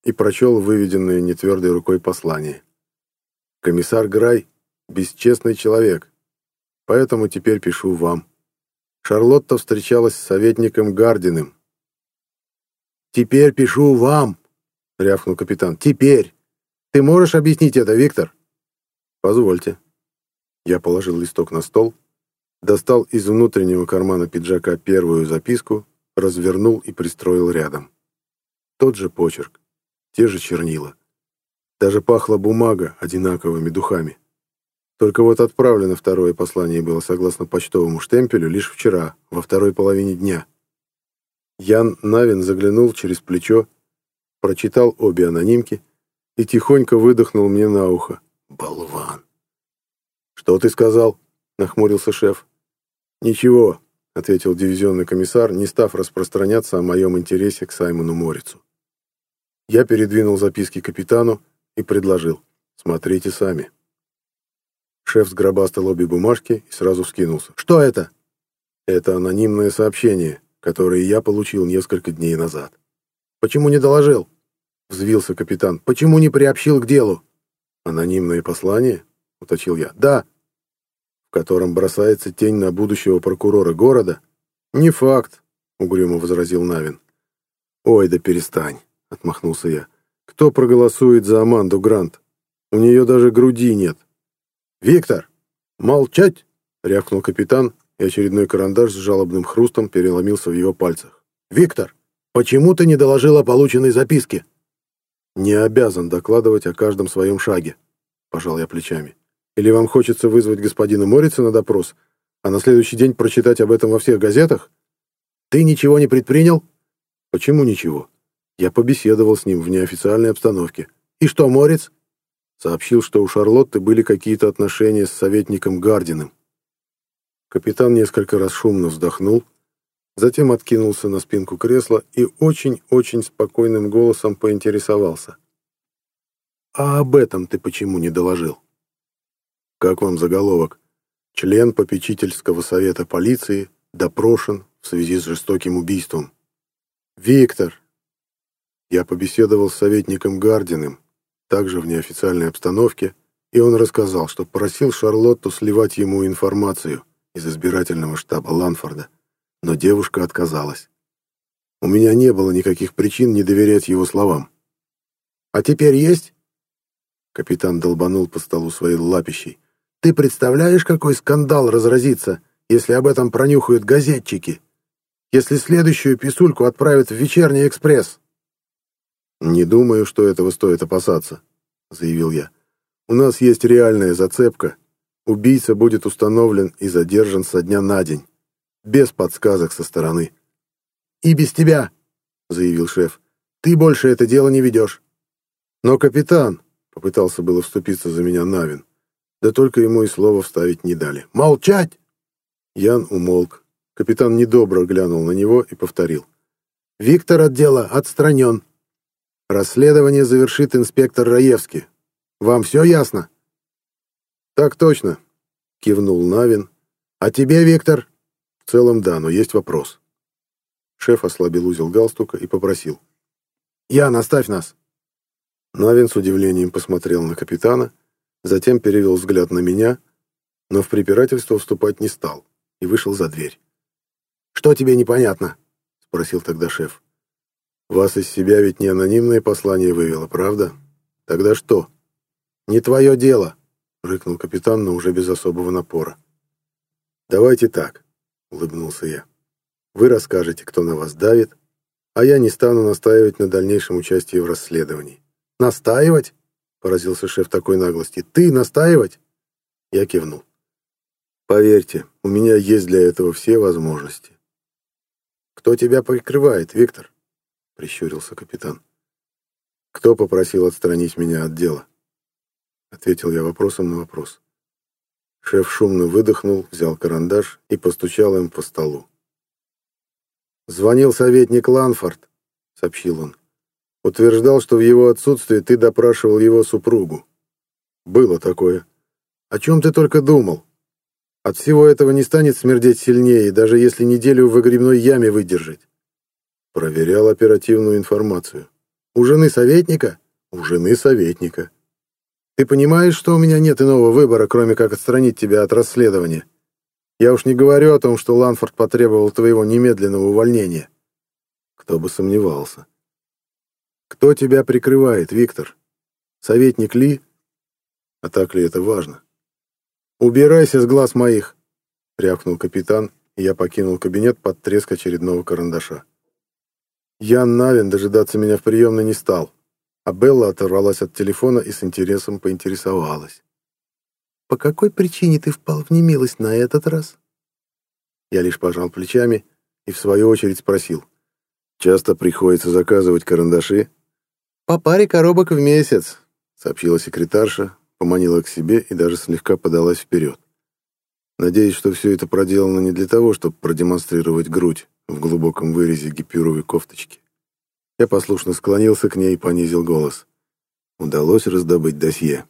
и прочел выведенное нетвердой рукой послание. «Комиссар Грай — бесчестный человек, поэтому теперь пишу вам. Шарлотта встречалась с советником Гардиным. «Теперь пишу вам», — рявкнул капитан. «Теперь. Ты можешь объяснить это, Виктор?» «Позвольте». Я положил листок на стол, достал из внутреннего кармана пиджака первую записку, развернул и пристроил рядом. Тот же почерк, те же чернила. Даже пахла бумага одинаковыми духами. Только вот отправлено второе послание было согласно почтовому штемпелю лишь вчера, во второй половине дня. Ян Навин заглянул через плечо, прочитал обе анонимки и тихонько выдохнул мне на ухо. «Болван!» «Что ты сказал?» — нахмурился шеф. «Ничего», — ответил дивизионный комиссар, не став распространяться о моем интересе к Саймону Морицу. Я передвинул записки капитану и предложил. «Смотрите сами». Шеф сгробастал обе бумажки и сразу вскинулся. «Что это?» «Это анонимное сообщение, которое я получил несколько дней назад». «Почему не доложил?» Взвился капитан. «Почему не приобщил к делу?» «Анонимное послание?» — уточил я. «Да». «В котором бросается тень на будущего прокурора города?» «Не факт», — угрюмо возразил Навин. «Ой, да перестань», — отмахнулся я. «Кто проголосует за Аманду Грант? У нее даже груди нет». «Виктор! Молчать!» — рявкнул капитан, и очередной карандаш с жалобным хрустом переломился в его пальцах. «Виктор, почему ты не доложил о полученной записке?» «Не обязан докладывать о каждом своем шаге», — пожал я плечами. «Или вам хочется вызвать господина Морица на допрос, а на следующий день прочитать об этом во всех газетах?» «Ты ничего не предпринял?» «Почему ничего?» Я побеседовал с ним в неофициальной обстановке. «И что, Морец?» Сообщил, что у Шарлотты были какие-то отношения с советником Гардиным. Капитан несколько раз шумно вздохнул, затем откинулся на спинку кресла и очень-очень спокойным голосом поинтересовался. «А об этом ты почему не доложил?» «Как вам заголовок? Член попечительского совета полиции допрошен в связи с жестоким убийством». «Виктор!» Я побеседовал с советником Гардиным, также в неофициальной обстановке, и он рассказал, что просил Шарлотту сливать ему информацию из избирательного штаба Ланфорда, но девушка отказалась. У меня не было никаких причин не доверять его словам. «А теперь есть?» Капитан долбанул по столу своей лапищей. «Ты представляешь, какой скандал разразится, если об этом пронюхают газетчики? Если следующую писульку отправят в вечерний экспресс?» «Не думаю, что этого стоит опасаться», — заявил я. «У нас есть реальная зацепка. Убийца будет установлен и задержан со дня на день, без подсказок со стороны». «И без тебя», — заявил шеф. «Ты больше это дело не ведешь». «Но капитан», — попытался было вступиться за меня Навин, да только ему и слова вставить не дали. «Молчать!» Ян умолк. Капитан недобро глянул на него и повторил. «Виктор от дела отстранен. Расследование завершит инспектор Раевский. Вам все ясно? Так точно, кивнул Навин. А тебе, Виктор? В целом да, но есть вопрос. Шеф ослабил узел галстука и попросил. «Я, наставь нас!» Навин с удивлением посмотрел на капитана, затем перевел взгляд на меня, но в препирательство вступать не стал и вышел за дверь. «Что тебе непонятно?» — спросил тогда шеф. Вас из себя ведь не анонимное послание вывело, правда? Тогда что? Не твое дело, рыкнул капитан, но уже без особого напора. Давайте так, улыбнулся я. Вы расскажете, кто на вас давит, а я не стану настаивать на дальнейшем участии в расследовании. Настаивать? Поразился шеф такой наглости. Ты настаивать? Я кивнул. Поверьте, у меня есть для этого все возможности. Кто тебя прикрывает, Виктор? Прищурился капитан. «Кто попросил отстранить меня от дела?» Ответил я вопросом на вопрос. Шеф шумно выдохнул, взял карандаш и постучал им по столу. «Звонил советник Ланфорд», — сообщил он. «Утверждал, что в его отсутствие ты допрашивал его супругу. Было такое. О чем ты только думал? От всего этого не станет смердеть сильнее, даже если неделю в выгребной яме выдержать. Проверял оперативную информацию. У жены советника? У жены советника. Ты понимаешь, что у меня нет иного выбора, кроме как отстранить тебя от расследования? Я уж не говорю о том, что Ланфорд потребовал твоего немедленного увольнения. Кто бы сомневался. Кто тебя прикрывает, Виктор? Советник Ли? А так ли это важно? Убирайся с глаз моих, рявкнул капитан, и я покинул кабинет под треск очередного карандаша. Ян Навин дожидаться меня в приемной не стал, а Белла оторвалась от телефона и с интересом поинтересовалась. по какой причине ты впал в немилость на этот раз?» Я лишь пожал плечами и в свою очередь спросил. «Часто приходится заказывать карандаши?» «По паре коробок в месяц», — сообщила секретарша, поманила к себе и даже слегка подалась вперед. Надеюсь, что все это проделано не для того, чтобы продемонстрировать грудь в глубоком вырезе гипюровой кофточки. Я послушно склонился к ней и понизил голос. Удалось раздобыть досье.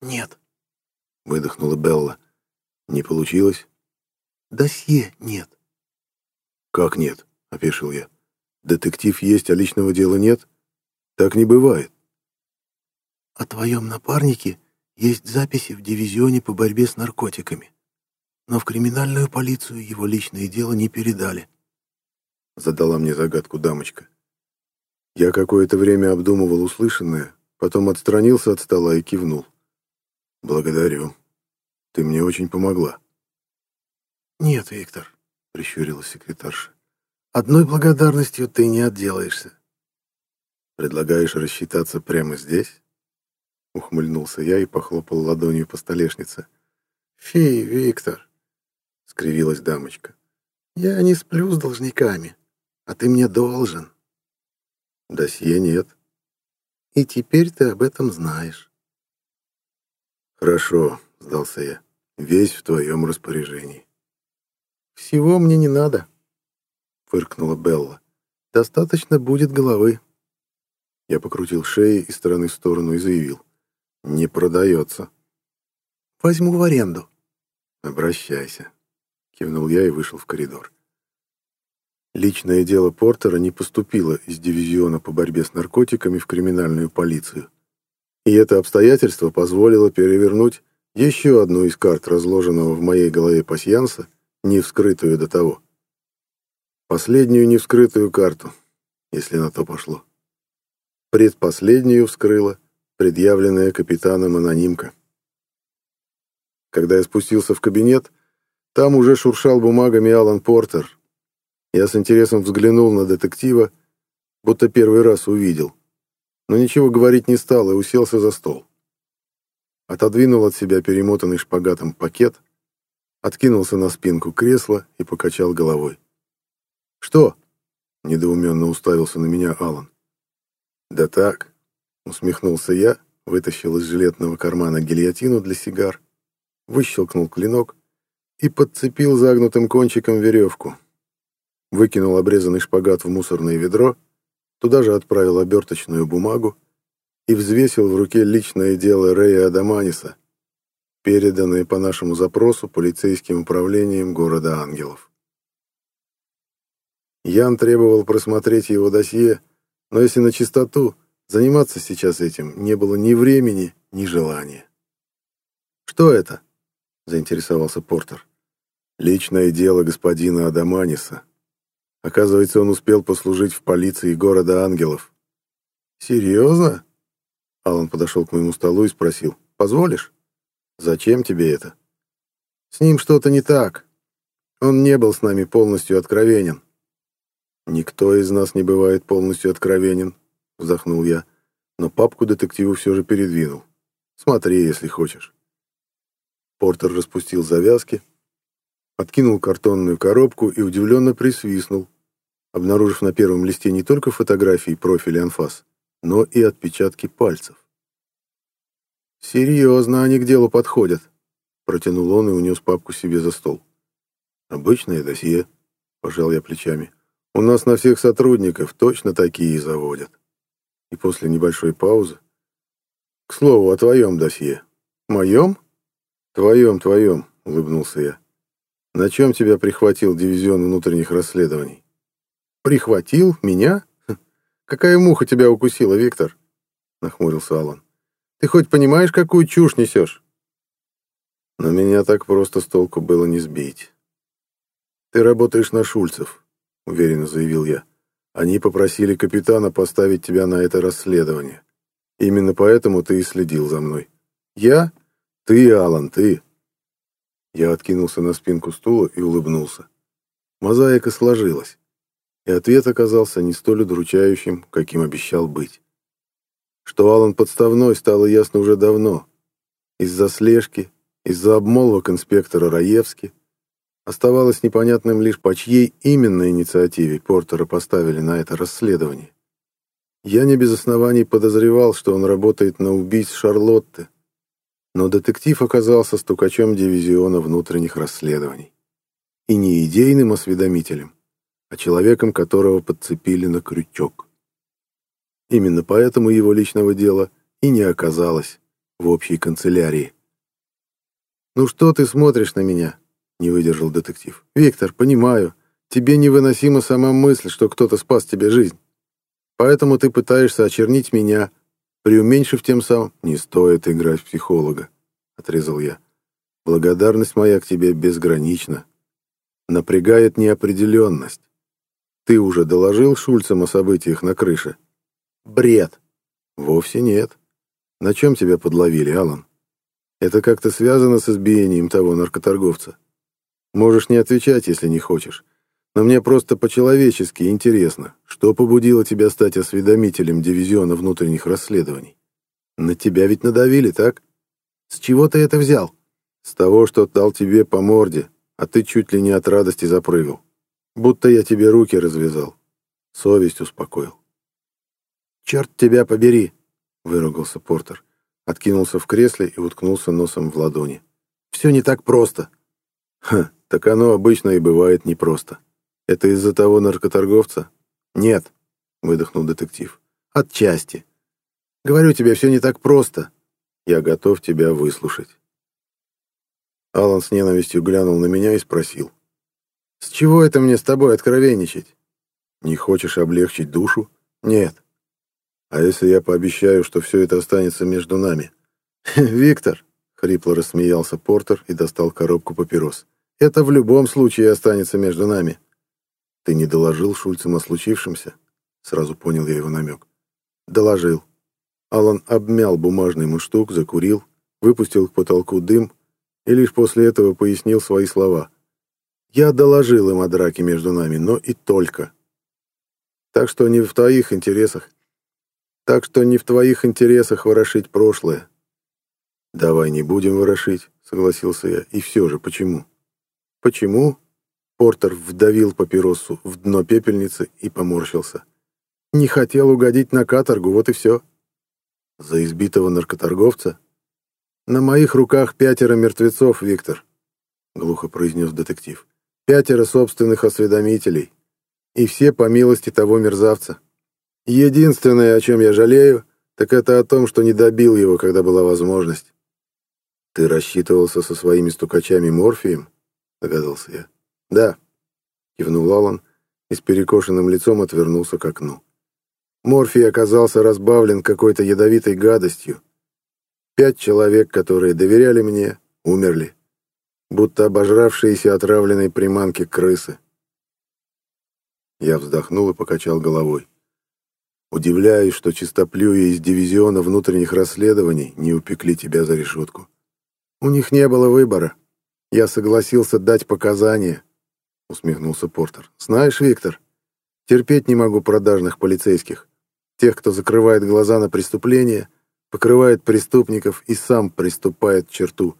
«Нет», — выдохнула Белла. «Не получилось?» «Досье нет». «Как нет?» — опешил я. «Детектив есть, а личного дела нет? Так не бывает». «О твоем напарнике есть записи в дивизионе по борьбе с наркотиками, но в криминальную полицию его личное дело не передали». Задала мне загадку дамочка. Я какое-то время обдумывал услышанное, потом отстранился от стола и кивнул. «Благодарю. Ты мне очень помогла». «Нет, Виктор», — прищурилась секретарша, — «одной благодарностью ты не отделаешься». «Предлагаешь рассчитаться прямо здесь?» Ухмыльнулся я и похлопал ладонью по столешнице. «Фи, Виктор», — скривилась дамочка. «Я не сплю с должниками, а ты мне должен». «Досье нет». «И теперь ты об этом знаешь». «Хорошо», — сдался я. «Весь в твоем распоряжении». «Всего мне не надо», — фыркнула Белла. «Достаточно будет головы». Я покрутил шеи из стороны в сторону и заявил. «Не продается». «Возьму в аренду». «Обращайся», — кивнул я и вышел в коридор. Личное дело Портера не поступило из дивизиона по борьбе с наркотиками в криминальную полицию. И это обстоятельство позволило перевернуть еще одну из карт, разложенного в моей голове пасьянса, не вскрытую до того. Последнюю невскрытую карту, если на то пошло. Предпоследнюю вскрыла предъявленная капитаном анонимка. Когда я спустился в кабинет, там уже шуршал бумагами Алан Портер. Я с интересом взглянул на детектива, будто первый раз увидел но ничего говорить не стал и уселся за стол. Отодвинул от себя перемотанный шпагатом пакет, откинулся на спинку кресла и покачал головой. «Что?» — недоуменно уставился на меня Алан. «Да так», — усмехнулся я, вытащил из жилетного кармана гильотину для сигар, выщелкнул клинок и подцепил загнутым кончиком веревку. Выкинул обрезанный шпагат в мусорное ведро Туда же отправил оберточную бумагу и взвесил в руке личное дело Рэя Адаманиса, переданное по нашему запросу полицейским управлением города Ангелов. Ян требовал просмотреть его досье, но если на чистоту, заниматься сейчас этим не было ни времени, ни желания. «Что это?» — заинтересовался Портер. «Личное дело господина Адаманиса», Оказывается, он успел послужить в полиции города Ангелов. «Серьезно?» Алан подошел к моему столу и спросил. «Позволишь?» «Зачем тебе это?» «С ним что-то не так. Он не был с нами полностью откровенен». «Никто из нас не бывает полностью откровенен», — вздохнул я, но папку детективу все же передвинул. «Смотри, если хочешь». Портер распустил завязки, откинул картонную коробку и удивленно присвистнул, обнаружив на первом листе не только фотографии профиля анфас, но и отпечатки пальцев. «Серьезно они к делу подходят», — протянул он и унес папку себе за стол. «Обычное досье», — пожал я плечами. «У нас на всех сотрудников точно такие заводят». И после небольшой паузы. «К слову, о твоем досье». «Моем?» «Твоем, твоем», — улыбнулся я. «На чем тебя прихватил дивизион внутренних расследований?» «Прихватил? Меня? Хм, какая муха тебя укусила, Виктор?» — нахмурился Алан. «Ты хоть понимаешь, какую чушь несешь?» Но меня так просто с толку было не сбить. «Ты работаешь на Шульцев», — уверенно заявил я. «Они попросили капитана поставить тебя на это расследование. Именно поэтому ты и следил за мной». «Я? Ты, Алан, ты!» Я откинулся на спинку стула и улыбнулся. Мозаика сложилась и ответ оказался не столь удручающим, каким обещал быть. Что Алан подставной, стало ясно уже давно. Из-за слежки из-за обмолвок инспектора Раевски. Оставалось непонятным лишь, по чьей именно инициативе Портера поставили на это расследование. Я не без оснований подозревал, что он работает на убийц Шарлотты, но детектив оказался стукачом дивизиона внутренних расследований. И не идейным осведомителем, а человеком, которого подцепили на крючок. Именно поэтому его личного дела и не оказалось в общей канцелярии. «Ну что ты смотришь на меня?» — не выдержал детектив. «Виктор, понимаю, тебе невыносима сама мысль, что кто-то спас тебе жизнь. Поэтому ты пытаешься очернить меня, преуменьшив тем самым, не стоит играть в психолога, — отрезал я. Благодарность моя к тебе безгранична. Напрягает неопределенность. Ты уже доложил Шульцам о событиях на крыше? Бред. Вовсе нет. На чем тебя подловили, Алан? Это как-то связано с избиением того наркоторговца. Можешь не отвечать, если не хочешь. Но мне просто по-человечески интересно, что побудило тебя стать осведомителем дивизиона внутренних расследований? На тебя ведь надавили, так? С чего ты это взял? С того, что дал тебе по морде, а ты чуть ли не от радости запрыгал. Будто я тебе руки развязал. Совесть успокоил. «Черт тебя побери!» — выругался Портер. Откинулся в кресле и уткнулся носом в ладони. «Все не так просто». «Ха, так оно обычно и бывает непросто. Это из-за того наркоторговца? Нет, выдохнул детектив. Отчасти. Говорю тебе, все не так просто. Я готов тебя выслушать. Алан с ненавистью глянул на меня и спросил. «С чего это мне с тобой откровенничать? Не хочешь облегчить душу? Нет. А если я пообещаю, что все это останется между нами?» «Виктор», — хрипло рассмеялся Портер и достал коробку папирос, «это в любом случае останется между нами. «Ты не доложил Шульцам о случившемся?» Сразу понял я его намек. «Доложил». Алан обмял бумажный мундштук, закурил, выпустил к потолку дым и лишь после этого пояснил свои слова. «Я доложил им о драке между нами, но и только. Так что не в твоих интересах. Так что не в твоих интересах ворошить прошлое». «Давай не будем ворошить», — согласился я. «И все же, почему?» «Почему?» Портер вдавил папиросу в дно пепельницы и поморщился. «Не хотел угодить на каторгу, вот и все». «За избитого наркоторговца?» «На моих руках пятеро мертвецов, Виктор», — глухо произнес детектив. «Пятеро собственных осведомителей. И все по милости того мерзавца. Единственное, о чем я жалею, так это о том, что не добил его, когда была возможность». «Ты рассчитывался со своими стукачами морфием?» — догадался я. «Да», — кивнул Алан и с перекошенным лицом отвернулся к окну. Морфий оказался разбавлен какой-то ядовитой гадостью. Пять человек, которые доверяли мне, умерли, будто обожравшиеся отравленной приманки крысы. Я вздохнул и покачал головой. Удивляюсь, что чистоплюи из дивизиона внутренних расследований не упекли тебя за решетку. У них не было выбора. Я согласился дать показания, — усмехнулся Портер. «Знаешь, Виктор, терпеть не могу продажных полицейских. Тех, кто закрывает глаза на преступления, покрывает преступников и сам приступает к черту.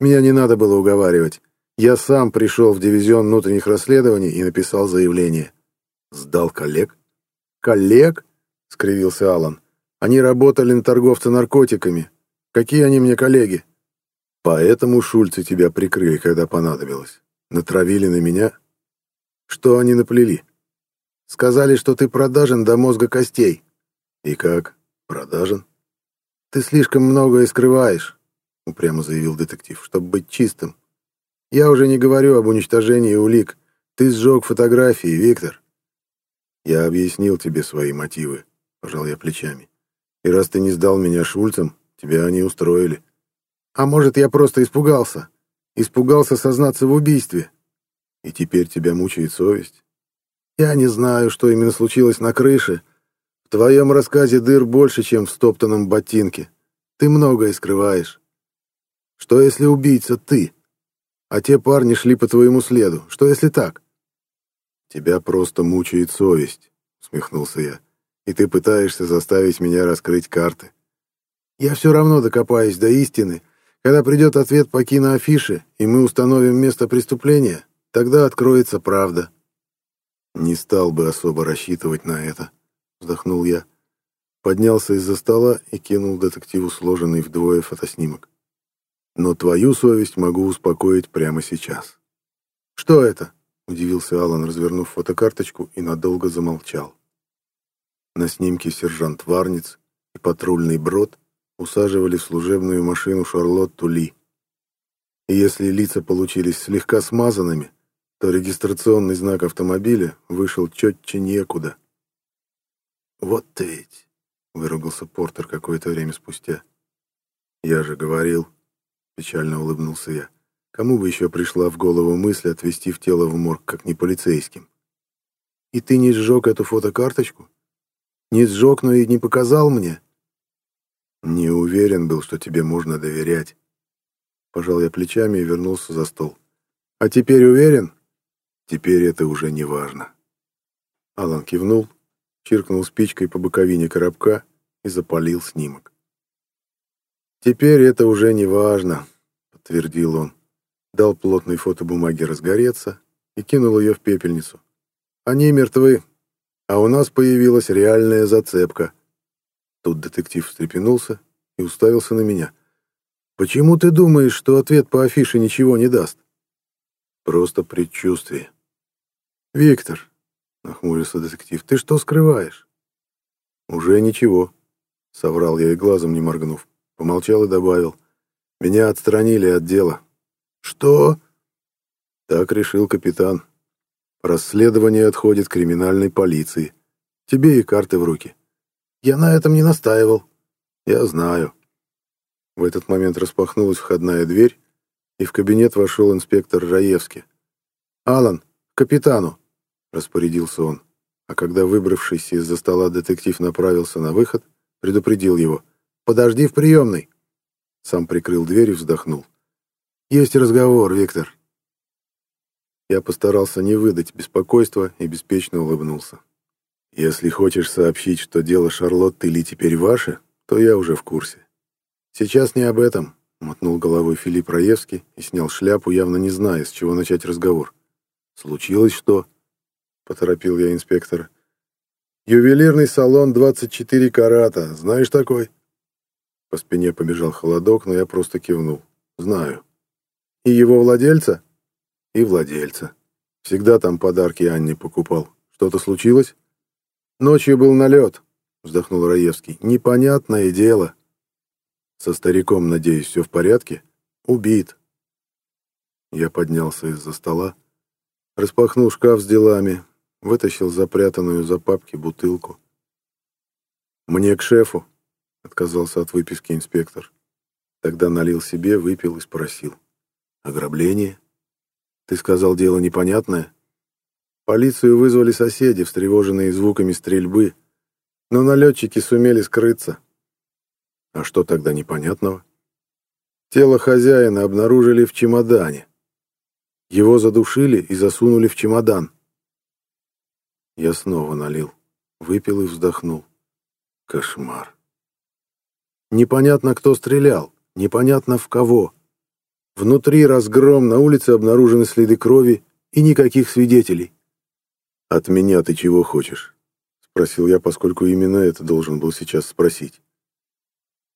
Меня не надо было уговаривать. Я сам пришел в дивизион внутренних расследований и написал заявление. Сдал коллег? Коллег? — скривился Алан. Они работали на торговца наркотиками. Какие они мне коллеги? Поэтому шульцы тебя прикрыли, когда понадобилось. Натравили на меня? Что они наплели? Сказали, что ты продажен до мозга костей. И как? Продажен? Ты слишком многое скрываешь, упрямо заявил детектив, чтобы быть чистым. Я уже не говорю об уничтожении улик. Ты сжег фотографии, Виктор. Я объяснил тебе свои мотивы, пожал я плечами. И раз ты не сдал меня Шульцам, тебя они устроили. А может, я просто испугался? Испугался сознаться в убийстве. И теперь тебя мучает совесть. Я не знаю, что именно случилось на крыше. В твоем рассказе дыр больше, чем в стоптанном ботинке. Ты многое скрываешь. Что если убийца ты, а те парни шли по твоему следу? Что если так? Тебя просто мучает совесть, усмехнулся я. И ты пытаешься заставить меня раскрыть карты. Я все равно докопаюсь до истины, Когда придет ответ по киноафише, и мы установим место преступления, тогда откроется правда». «Не стал бы особо рассчитывать на это», — вздохнул я. Поднялся из-за стола и кинул детективу сложенный вдвое фотоснимок. «Но твою совесть могу успокоить прямо сейчас». «Что это?» — удивился Алан, развернув фотокарточку и надолго замолчал. На снимке сержант Варниц и патрульный брод усаживали в служебную машину Шарлотту Ли. И если лица получились слегка смазанными, то регистрационный знак автомобиля вышел четче некуда. «Вот ты ведь!» — выругался Портер какое-то время спустя. «Я же говорил», — печально улыбнулся я, «кому бы еще пришла в голову мысль отвезти в тело в морг, как не полицейским?» «И ты не сжег эту фотокарточку? Не сжег, но и не показал мне?» «Не уверен был, что тебе можно доверять». Пожал я плечами и вернулся за стол. «А теперь уверен?» «Теперь это уже не важно». Алан кивнул, чиркнул спичкой по боковине коробка и запалил снимок. «Теперь это уже не важно», — подтвердил он. Дал плотной фотобумаге разгореться и кинул ее в пепельницу. «Они мертвы, а у нас появилась реальная зацепка». Тут детектив встрепенулся и уставился на меня. «Почему ты думаешь, что ответ по афише ничего не даст?» «Просто предчувствие». «Виктор», — нахмурился детектив, — «ты что скрываешь?» «Уже ничего», — соврал я и глазом не моргнув. Помолчал и добавил. «Меня отстранили от дела». «Что?» Так решил капитан. Расследование отходит криминальной полиции. Тебе и карты в руки. Я на этом не настаивал. Я знаю. В этот момент распахнулась входная дверь, и в кабинет вошел инспектор Раевский. «Алан, капитану!» — распорядился он. А когда выбравшийся из-за стола детектив направился на выход, предупредил его. «Подожди в приемной!» Сам прикрыл дверь и вздохнул. «Есть разговор, Виктор». Я постарался не выдать беспокойства и беспечно улыбнулся. Если хочешь сообщить, что дело Шарлотты Ли теперь ваше, то я уже в курсе. Сейчас не об этом, мотнул головой Филипп Раевский и снял шляпу, явно не зная, с чего начать разговор. Случилось что? Поторопил я инспектора. Ювелирный салон 24 карата, знаешь такой? По спине побежал холодок, но я просто кивнул. Знаю. И его владельца? И владельца. Всегда там подарки Анне покупал. Что-то случилось? Ночью был налет, вздохнул Раевский. Непонятное дело. Со стариком, надеюсь, все в порядке? Убит. Я поднялся из-за стола, распахнул шкаф с делами, вытащил запрятанную за папки бутылку. «Мне к шефу», — отказался от выписки инспектор. Тогда налил себе, выпил и спросил. «Ограбление? Ты сказал, дело непонятное?» Полицию вызвали соседи, встревоженные звуками стрельбы, но налетчики сумели скрыться. А что тогда непонятного? Тело хозяина обнаружили в чемодане. Его задушили и засунули в чемодан. Я снова налил, выпил и вздохнул. Кошмар. Непонятно, кто стрелял, непонятно в кого. Внутри разгром, на улице обнаружены следы крови и никаких свидетелей. «От меня ты чего хочешь?» — спросил я, поскольку именно это должен был сейчас спросить.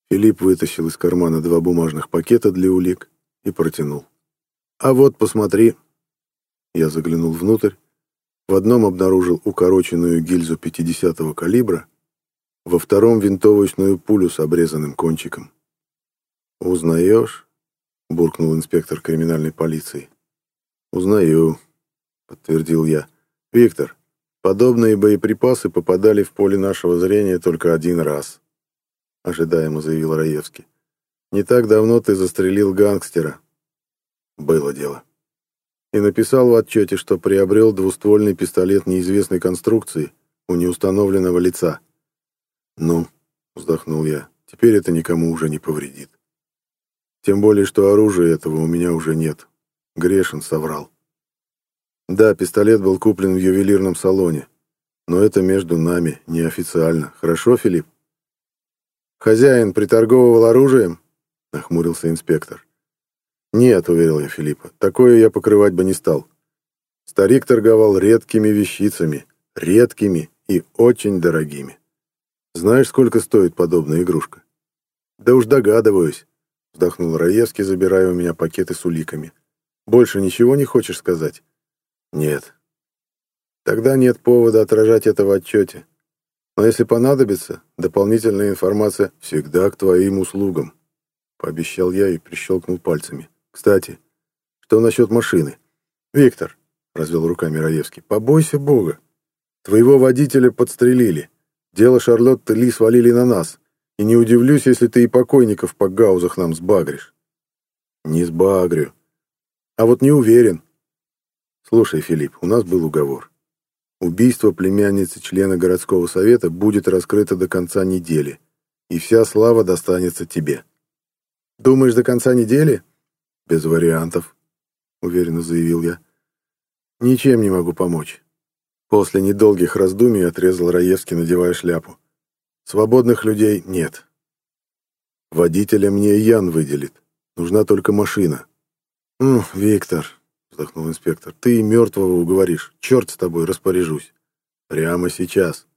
Филипп вытащил из кармана два бумажных пакета для улик и протянул. «А вот, посмотри». Я заглянул внутрь. В одном обнаружил укороченную гильзу 50-го калибра, во втором — винтовочную пулю с обрезанным кончиком. «Узнаешь?» — буркнул инспектор криминальной полиции. «Узнаю», — подтвердил я. «Виктор, подобные боеприпасы попадали в поле нашего зрения только один раз», — ожидаемо заявил Раевский. «Не так давно ты застрелил гангстера». Было дело. И написал в отчете, что приобрел двуствольный пистолет неизвестной конструкции у неустановленного лица. «Ну», — вздохнул я, — «теперь это никому уже не повредит. Тем более, что оружия этого у меня уже нет. Грешин соврал». Да, пистолет был куплен в ювелирном салоне. Но это между нами, неофициально. Хорошо, Филипп? Хозяин приторговывал оружием? — нахмурился инспектор. «Нет», — уверил я Филиппа, — «такое я покрывать бы не стал. Старик торговал редкими вещицами, редкими и очень дорогими. Знаешь, сколько стоит подобная игрушка?» «Да уж догадываюсь», — вздохнул Раевский, забирая у меня пакеты с уликами. «Больше ничего не хочешь сказать?» «Нет». «Тогда нет повода отражать это в отчете. Но если понадобится, дополнительная информация всегда к твоим услугам», — пообещал я и прищелкнул пальцами. «Кстати, что насчет машины?» «Виктор», — развел руками Раевский, — «побойся Бога. Твоего водителя подстрелили. Дело Шарлотты Ли свалили на нас. И не удивлюсь, если ты и покойников по гаузах нам сбагришь». «Не сбагрю. А вот не уверен». «Слушай, Филипп, у нас был уговор. Убийство племянницы члена городского совета будет раскрыто до конца недели, и вся слава достанется тебе». «Думаешь, до конца недели?» «Без вариантов», — уверенно заявил я. «Ничем не могу помочь». После недолгих раздумий отрезал Раевский, надевая шляпу. «Свободных людей нет. Водителя мне Ян выделит. Нужна только машина». «Ну, Виктор», — вздохнул инспектор, — «ты и мертвого уговоришь. Черт с тобой, распоряжусь. Прямо сейчас».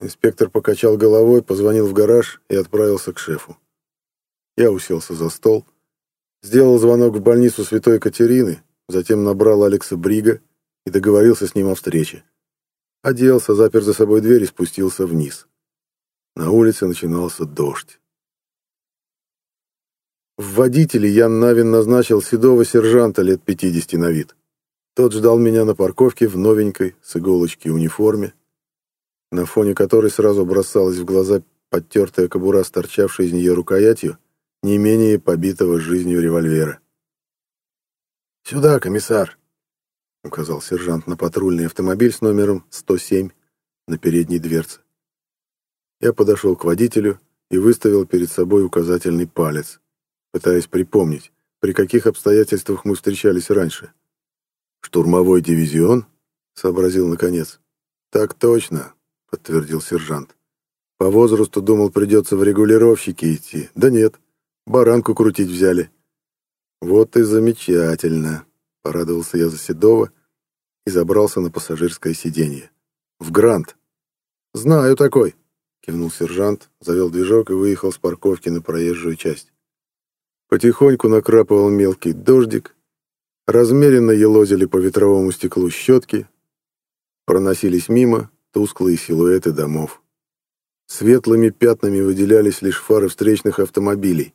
Инспектор покачал головой, позвонил в гараж и отправился к шефу. Я уселся за стол, Сделал звонок в больницу Святой Катерины, затем набрал Алекса Брига и договорился с ним о встрече. Оделся, запер за собой дверь и спустился вниз. На улице начинался дождь. В водителе Ян Навин назначил седого сержанта лет 50 на вид. Тот ждал меня на парковке в новенькой с иголочки униформе, на фоне которой сразу бросалась в глаза подтертая кобура с торчавшей из нее рукоятью, не менее побитого жизнью револьвера. «Сюда, комиссар!» — указал сержант на патрульный автомобиль с номером 107 на передней дверце. Я подошел к водителю и выставил перед собой указательный палец, пытаясь припомнить, при каких обстоятельствах мы встречались раньше. «Штурмовой дивизион?» — сообразил наконец. «Так точно», — подтвердил сержант. «По возрасту думал, придется в регулировщики идти. Да нет, Баранку крутить взяли. Вот и замечательно, порадовался я за Седова и забрался на пассажирское сиденье. В Грант. Знаю такой, кивнул сержант, завел движок и выехал с парковки на проезжую часть. Потихоньку накрапывал мелкий дождик, размеренно елозили по ветровому стеклу щетки, проносились мимо тусклые силуэты домов. Светлыми пятнами выделялись лишь фары встречных автомобилей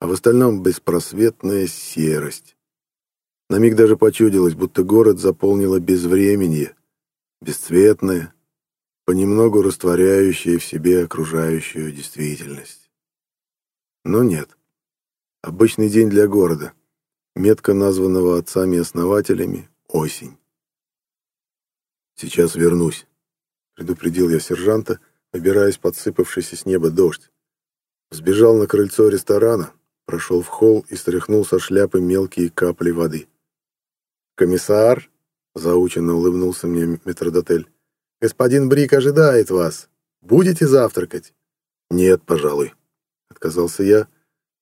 а в остальном беспросветная серость. На миг даже почудилось, будто город заполнило безвременье, бесцветное, понемногу растворяющее в себе окружающую действительность. Но нет. Обычный день для города, метко названного отцами-основателями «Осень». «Сейчас вернусь», — предупредил я сержанта, выбираясь подсыпавшийся с неба дождь. Сбежал на крыльцо ресторана, прошел в холл и стряхнул со шляпы мелкие капли воды. «Комиссар!» — заученно улыбнулся мне метродотель. «Господин Брик ожидает вас. Будете завтракать?» «Нет, пожалуй», — отказался я,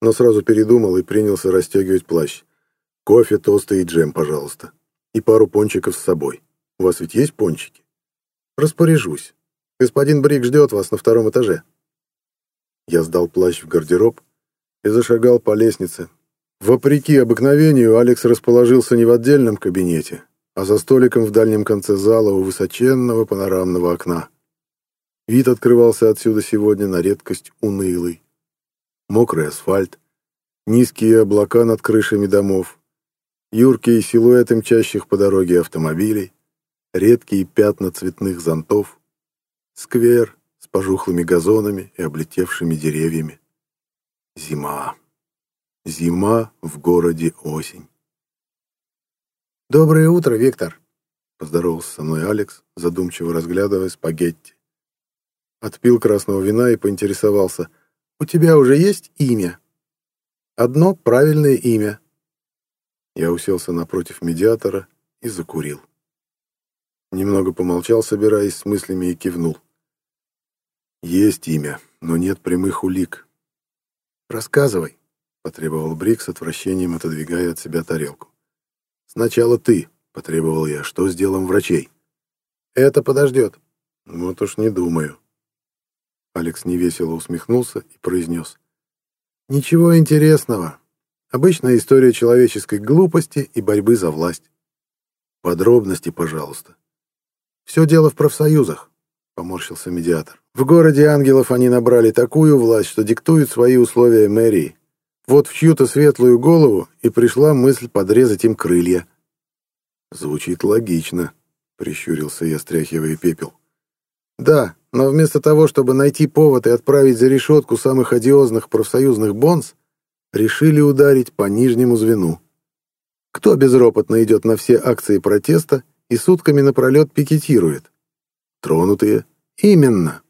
но сразу передумал и принялся расстегивать плащ. «Кофе, тосты и джем, пожалуйста. И пару пончиков с собой. У вас ведь есть пончики?» «Распоряжусь. Господин Брик ждет вас на втором этаже». Я сдал плащ в гардероб, и зашагал по лестнице. Вопреки обыкновению, Алекс расположился не в отдельном кабинете, а за столиком в дальнем конце зала у высоченного панорамного окна. Вид открывался отсюда сегодня на редкость унылый. Мокрый асфальт, низкие облака над крышами домов, юркие силуэты мчащих по дороге автомобилей, редкие пятна цветных зонтов, сквер с пожухлыми газонами и облетевшими деревьями. Зима. Зима в городе осень. «Доброе утро, Виктор!» — поздоровался со мной Алекс, задумчиво разглядывая спагетти. Отпил красного вина и поинтересовался. «У тебя уже есть имя?» «Одно правильное имя». Я уселся напротив медиатора и закурил. Немного помолчал, собираясь с мыслями, и кивнул. «Есть имя, но нет прямых улик. рассказывай», — потребовал Брик с отвращением, отодвигая от себя тарелку. «Сначала ты», — потребовал я, — «что с делом врачей?» «Это подождет». «Вот уж не думаю». Алекс невесело усмехнулся и произнес. «Ничего интересного. Обычная история человеческой глупости и борьбы за власть. Подробности, пожалуйста». «Все дело в профсоюзах», — поморщился медиатор. «В городе ангелов они набрали такую власть, что диктуют свои условия мэрии. Вот в чью-то светлую голову и пришла мысль подрезать им крылья». «Звучит логично», — прищурился я, стряхивая пепел. «Да, но вместо того, чтобы найти повод и отправить за решетку самых одиозных профсоюзных бонс, решили ударить по нижнему звену. Кто безропотно идет на все акции протеста и сутками напролет пикетирует? Тронутые? Именно.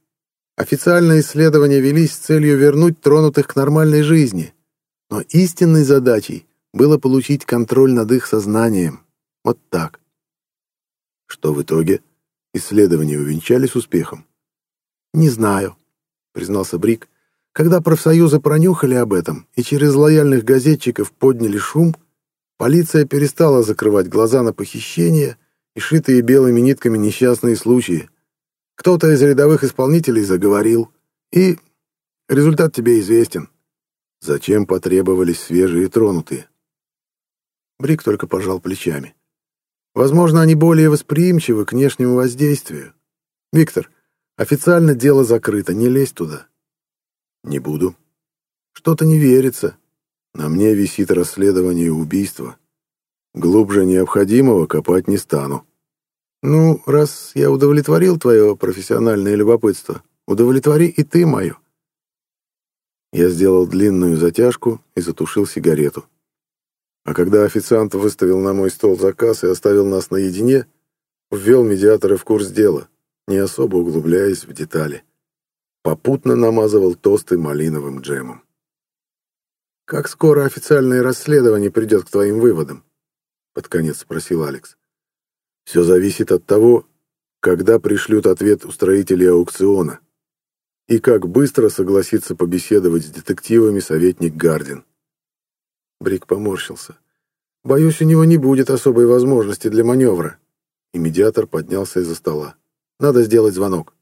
Официальные исследования велись с целью вернуть тронутых к нормальной жизни. Но истинной задачей было получить контроль над их сознанием. Вот так. Что в итоге? Исследования увенчались успехом? Не знаю, признался Брик. Когда профсоюзы пронюхали об этом и через лояльных газетчиков подняли шум, полиция перестала закрывать глаза на похищения и шитые белыми нитками несчастные случаи. Кто-то из рядовых исполнителей заговорил, и результат тебе известен. Зачем потребовались свежие тронутые? Брик только пожал плечами. Возможно, они более восприимчивы к внешнему воздействию. Виктор, официально дело закрыто, не лезь туда. Не буду. Что-то не верится. На мне висит расследование убийства. Глубже необходимого копать не стану. Ну, раз я удовлетворил твое профессиональное любопытство, удовлетвори и ты мое. Я сделал длинную затяжку и затушил сигарету. А когда официант выставил на мой стол заказ и оставил нас наедине, ввел медиатора в курс дела, не особо углубляясь в детали. Попутно намазывал тосты малиновым джемом. «Как скоро официальное расследование придет к твоим выводам?» — под конец спросил Алекс. «Все зависит от того, когда пришлют ответ устроители аукциона и как быстро согласится побеседовать с детективами советник Гардин. Брик поморщился. «Боюсь, у него не будет особой возможности для маневра». И медиатор поднялся из-за стола. «Надо сделать звонок».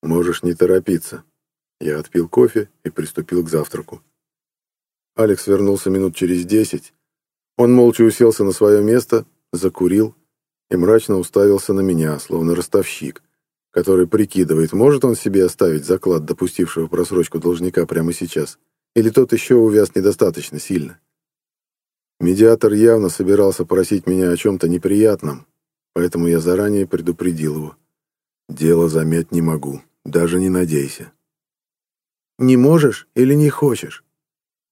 «Можешь не торопиться». Я отпил кофе и приступил к завтраку. Алекс вернулся минут через десять. Он молча уселся на свое место, закурил и мрачно уставился на меня, словно ростовщик, который прикидывает, может он себе оставить заклад допустившего просрочку должника прямо сейчас, или тот еще увяз недостаточно сильно. Медиатор явно собирался просить меня о чем-то неприятном, поэтому я заранее предупредил его. Дело замять не могу, даже не надейся. «Не можешь или не хочешь?»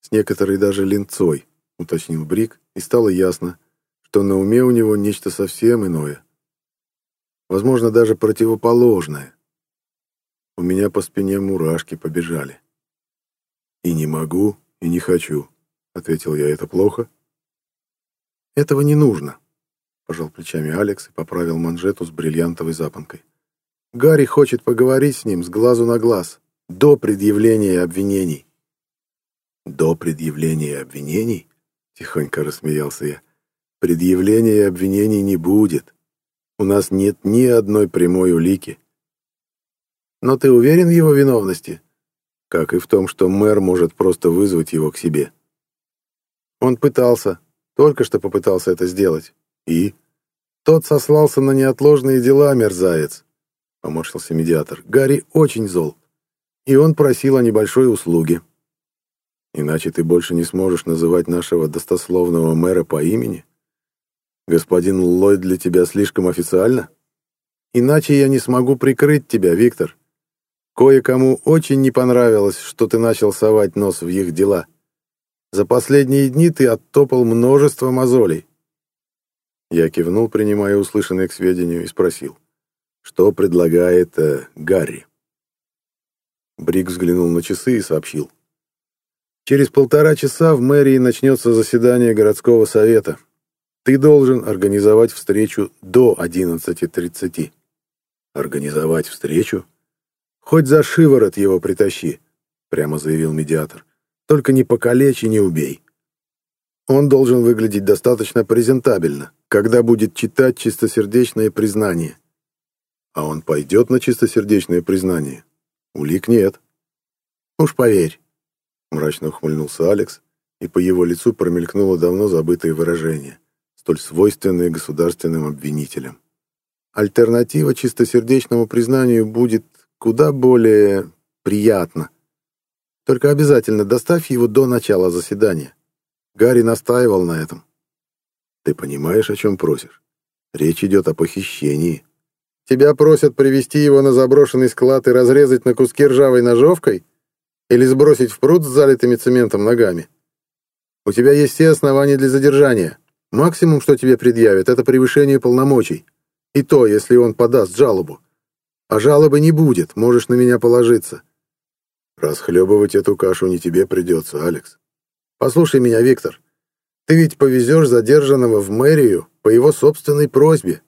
С некоторой даже линцой, уточнил Брик, и стало ясно, что на уме у него нечто совсем иное. Возможно, даже противоположное. У меня по спине мурашки побежали. «И не могу, и не хочу», — ответил я, — «это плохо?» «Этого не нужно», — пожал плечами Алекс и поправил манжету с бриллиантовой запонкой. «Гарри хочет поговорить с ним с глазу на глаз, до предъявления обвинений». «До предъявления обвинений?» — тихонько рассмеялся я. «Предъявления обвинений не будет. У нас нет ни одной прямой улики». «Но ты уверен в его виновности?» «Как и в том, что мэр может просто вызвать его к себе». «Он пытался», только что попытался это сделать. И? Тот сослался на неотложные дела, мерзавец. Поморщился медиатор. Гарри очень зол. И он просил о небольшой услуге. Иначе ты больше не сможешь называть нашего достословного мэра по имени? Господин Ллойд для тебя слишком официально? Иначе я не смогу прикрыть тебя, Виктор. Кое-кому очень не понравилось, что ты начал совать нос в их дела. За последние дни ты оттопал множество мозолей. Я кивнул, принимая услышанное к сведению, и спросил, что предлагает э, Гарри. Брик взглянул на часы и сообщил. Через полтора часа в мэрии начнется заседание городского совета. Ты должен организовать встречу до 11.30. Организовать встречу? Хоть за шиворот его притащи, прямо заявил медиатор. Только не покалечь и не убей. Он должен выглядеть достаточно презентабельно, когда будет читать чистосердечное признание. А он пойдет на чистосердечное признание? Улик нет. Уж поверь, мрачно ухмыльнулся Алекс, и по его лицу промелькнуло давно забытое выражение, столь свойственное государственным обвинителям. Альтернатива чистосердечному признанию будет куда более приятна. Только обязательно доставь его до начала заседания. Гарри настаивал на этом. Ты понимаешь, о чем просишь? Речь идет о похищении. Тебя просят привести его на заброшенный склад и разрезать на куски ржавой ножовкой? Или сбросить в пруд с залитыми цементом ногами? У тебя есть все основания для задержания. Максимум, что тебе предъявят, это превышение полномочий. И то, если он подаст жалобу. А жалобы не будет, можешь на меня положиться. Расхлебывать эту кашу не тебе придется, Алекс. Послушай меня, Виктор. Ты ведь повезешь задержанного в мэрию по его собственной просьбе.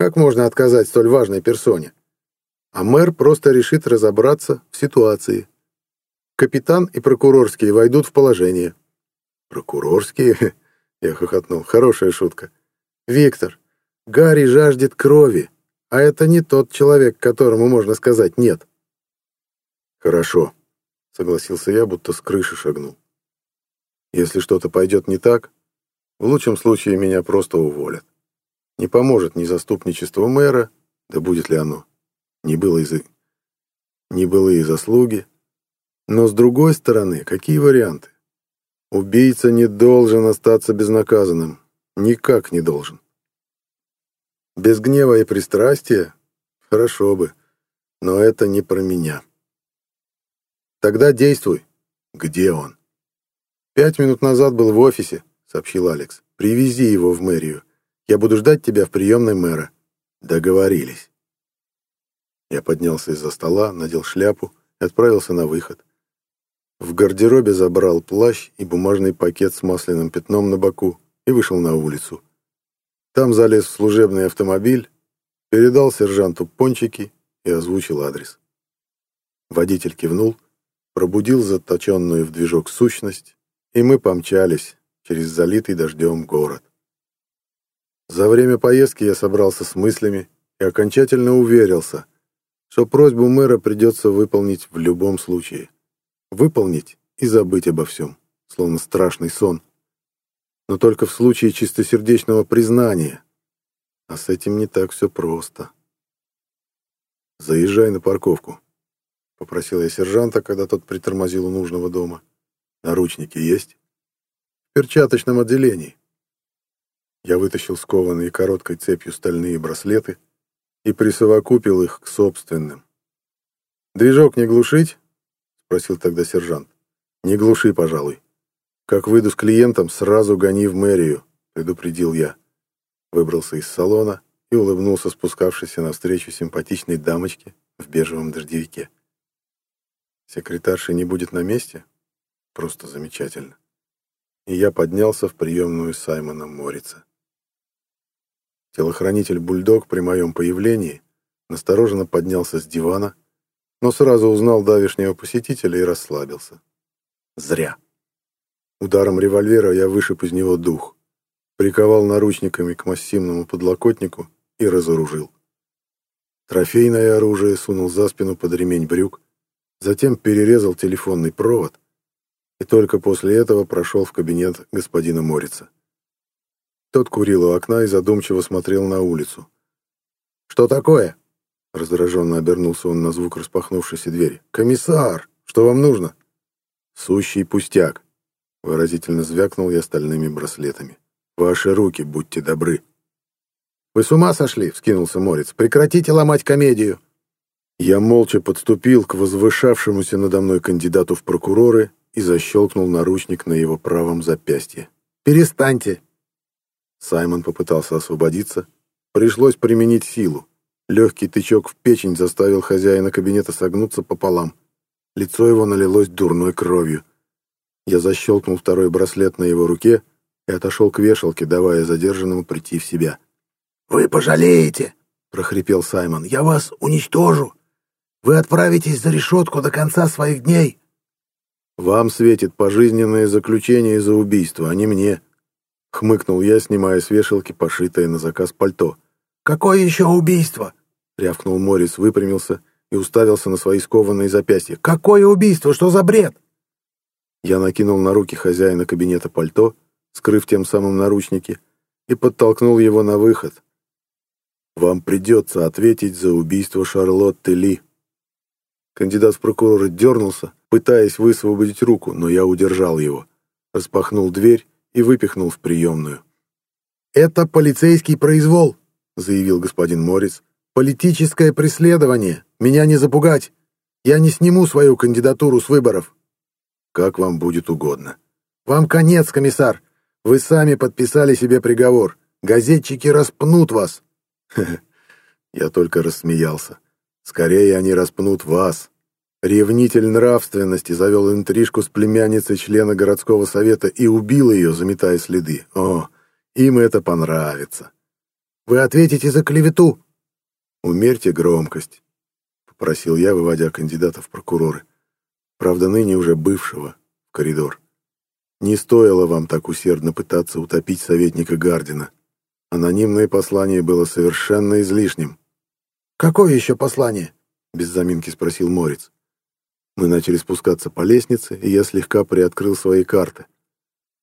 Как можно отказать столь важной персоне? А мэр просто решит разобраться в ситуации. Капитан и прокурорские войдут в положение. Прокурорские? Я хохотнул. Хорошая шутка. Виктор, Гарри жаждет крови, а это не тот человек, которому можно сказать «нет». Хорошо, согласился я, будто с крыши шагнул. Если что-то пойдет не так, в лучшем случае меня просто уволят. Не поможет ни заступничество мэра, да будет ли оно, не было из... не былые заслуги. Но с другой стороны, какие варианты? Убийца не должен остаться безнаказанным. Никак не должен. Без гнева и пристрастия? Хорошо бы. Но это не про меня. Тогда действуй. Где он? Пять минут назад был в офисе, сообщил Алекс. Привези его в мэрию. Я буду ждать тебя в приемной мэра. Договорились. Я поднялся из-за стола, надел шляпу и отправился на выход. В гардеробе забрал плащ и бумажный пакет с масляным пятном на боку и вышел на улицу. Там залез в служебный автомобиль, передал сержанту пончики и озвучил адрес. Водитель кивнул, пробудил заточенную в движок сущность, и мы помчались через залитый дождем город. За время поездки я собрался с мыслями и окончательно уверился, что просьбу мэра придется выполнить в любом случае. Выполнить и забыть обо всем, словно страшный сон. Но только в случае чистосердечного признания. А с этим не так все просто. «Заезжай на парковку», — попросил я сержанта, когда тот притормозил у нужного дома. «Наручники есть?» «В перчаточном отделении», я вытащил скованные короткой цепью стальные браслеты и присовокупил их к собственным. «Движок не глушить?» — спросил тогда сержант. «Не глуши, пожалуй. Как выйду с клиентом, сразу гони в мэрию», — предупредил я. Выбрался из салона и улыбнулся спускавшейся навстречу симпатичной дамочке в бежевом дождевике. Секретарша не будет на месте? Просто замечательно. И я поднялся в приемную Саймона Морица. Телохранитель-бульдог при моем появлении настороженно поднялся с дивана, но сразу узнал давешнего посетителя и расслабился. Зря. Ударом револьвера я вышиб из него дух, приковал наручниками к массивному подлокотнику и разоружил. Трофейное оружие сунул за спину под ремень брюк, затем перерезал телефонный провод и только после этого прошел в кабинет господина Морица. Тот курил у окна и задумчиво смотрел на улицу. «Что такое?» Раздраженно обернулся он на звук распахнувшейся двери. «Комиссар! Что вам нужно?» «Сущий пустяк!» Выразительно звякнул я стальными браслетами. «Ваши руки, будьте добры!» «Вы с ума сошли?» — вскинулся Морец. «Прекратите ломать комедию!» Я молча подступил к возвышавшемуся надо мной кандидату в прокуроры и защелкнул наручник на его правом запястье. «Перестаньте!» Саймон попытался освободиться. Пришлось применить силу. Легкий тычок в печень заставил хозяина кабинета согнуться пополам. Лицо его налилось дурной кровью. Я защелкнул второй браслет на его руке и отошел к вешалке, давая задержанному прийти в себя. «Вы пожалеете!» — прохрипел Саймон. «Я вас уничтожу! Вы отправитесь за решетку до конца своих дней!» Вам светит пожизненное заключение за убийство, а не мне. Хмыкнул я, снимая с вешалки пошитое на заказ пальто. «Какое еще убийство?» — рявкнул Морис, выпрямился и уставился на свои скованные запястья. «Какое убийство? Что за бред?» Я накинул на руки хозяина кабинета пальто, скрыв тем самым наручники, и подтолкнул его на выход. «Вам придется ответить за убийство Шарлотты Ли». Кандидат в прокуроры дернулся, пытаясь высвободить руку, но я удержал его, распахнул дверь и выпихнул в приемную. «Это полицейский произвол», — заявил господин Морец. «Политическое преследование. Меня не запугать. Я не сниму свою кандидатуру с выборов». «Как вам будет угодно». «Вам конец, комиссар. Вы сами подписали себе приговор. Газетчики распнут вас». Я только рассмеялся. «Скорее они распнут вас, Ревнитель нравственности завел интрижку с племянницей члена городского совета и убил ее, заметая следы. О, им это понравится. «Вы ответите за клевету!» «Умерьте громкость», — попросил я, выводя кандидата в прокуроры. Правда, ныне уже бывшего, в коридор. Не стоило вам так усердно пытаться утопить советника Гардина. Анонимное послание было совершенно излишним. «Какое еще послание?» — без заминки спросил Морец. Мы начали спускаться по лестнице, и я слегка приоткрыл свои карты.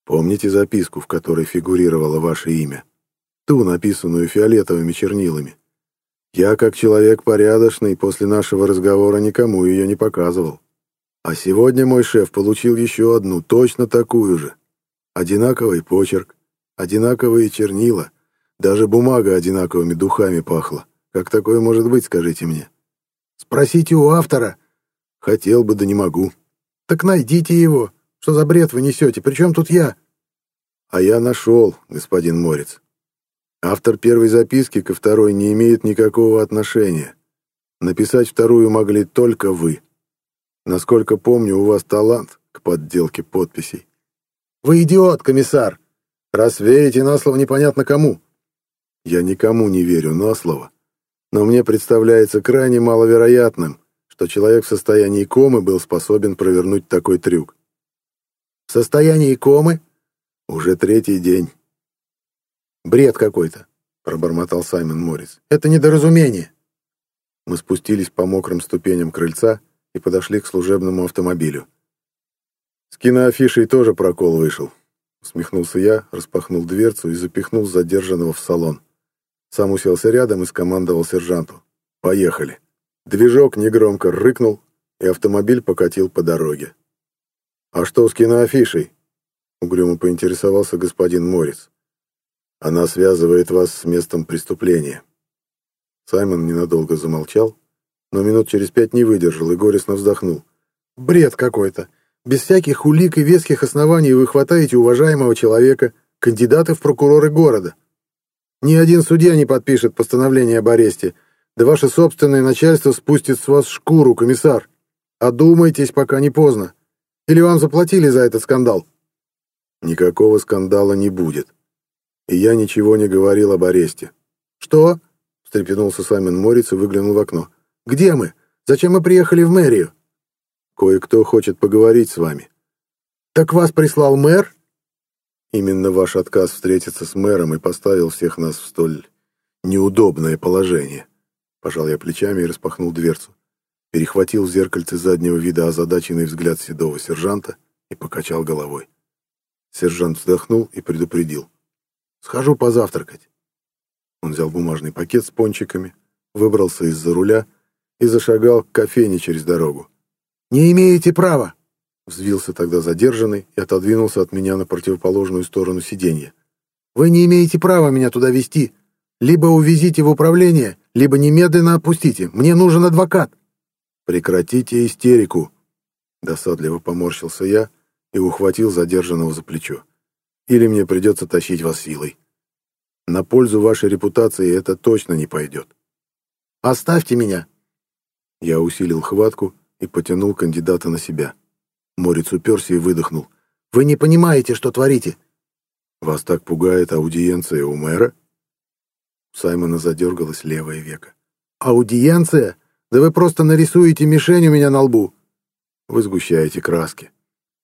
Помните записку, в которой фигурировало ваше имя? Ту, написанную фиолетовыми чернилами. Я, как человек порядочный, после нашего разговора никому ее не показывал. А сегодня мой шеф получил еще одну, точно такую же. Одинаковый почерк, одинаковые чернила, даже бумага одинаковыми духами пахла. Как такое может быть, скажите мне? Спросите у автора, Хотел бы, да не могу. Так найдите его. Что за бред вы несете? Причем тут я? А я нашел, господин Морец. Автор первой записки ко второй не имеет никакого отношения. Написать вторую могли только вы. Насколько помню, у вас талант к подделке подписей. Вы идиот, комиссар. Раз верите на слово непонятно кому. Я никому не верю на слово. Но мне представляется крайне маловероятным, что человек в состоянии комы был способен провернуть такой трюк. В состоянии комы? Уже третий день. Бред какой-то, пробормотал Саймон Моррис. Это недоразумение. Мы спустились по мокрым ступеням крыльца и подошли к служебному автомобилю. С киноафишей тоже прокол вышел. Усмехнулся я, распахнул дверцу и запихнул задержанного в салон. Сам уселся рядом и скомандовал сержанту. «Поехали». Движок негромко рыкнул, и автомобиль покатил по дороге. «А что с киноафишей?» — угрюмо поинтересовался господин Морец. «Она связывает вас с местом преступления». Саймон ненадолго замолчал, но минут через пять не выдержал и горестно вздохнул. «Бред какой-то! Без всяких улик и веских оснований вы хватаете уважаемого человека, кандидата в прокуроры города. Ни один судья не подпишет постановление об аресте, да ваше собственное начальство спустит с вас шкуру, комиссар. Одумайтесь, пока не поздно. Или вам заплатили за этот скандал?» «Никакого скандала не будет. И я ничего не говорил об аресте». «Что?» — встрепенулся Саймон Морец и выглянул в окно. «Где мы? Зачем мы приехали в мэрию?» «Кое-кто хочет поговорить с вами». «Так вас прислал мэр?» «Именно ваш отказ встретиться с мэром и поставил всех нас в столь неудобное положение». Пожал я плечами и распахнул дверцу. Перехватил в зеркальце заднего вида озадаченный взгляд седого сержанта и покачал головой. Сержант вздохнул и предупредил. «Схожу позавтракать». Он взял бумажный пакет с пончиками, выбрался из-за руля и зашагал к кофейне через дорогу. «Не имеете права!» Взвился тогда задержанный и отодвинулся от меня на противоположную сторону сиденья. «Вы не имеете права меня туда вести. Либо увезите в управление, либо немедленно опустите. Мне нужен адвокат». «Прекратите истерику!» Досадливо поморщился я и ухватил задержанного за плечо. «Или мне придется тащить вас силой. На пользу вашей репутации это точно не пойдет». «Оставьте меня!» Я усилил хватку и потянул кандидата на себя. Морец уперся и выдохнул. «Вы не понимаете, что творите!» «Вас так пугает аудиенция у мэра?» Саймона задергалось левое веко. «Аудиенция? Да вы просто нарисуете мишень у меня на лбу!» Вы сгущаете краски.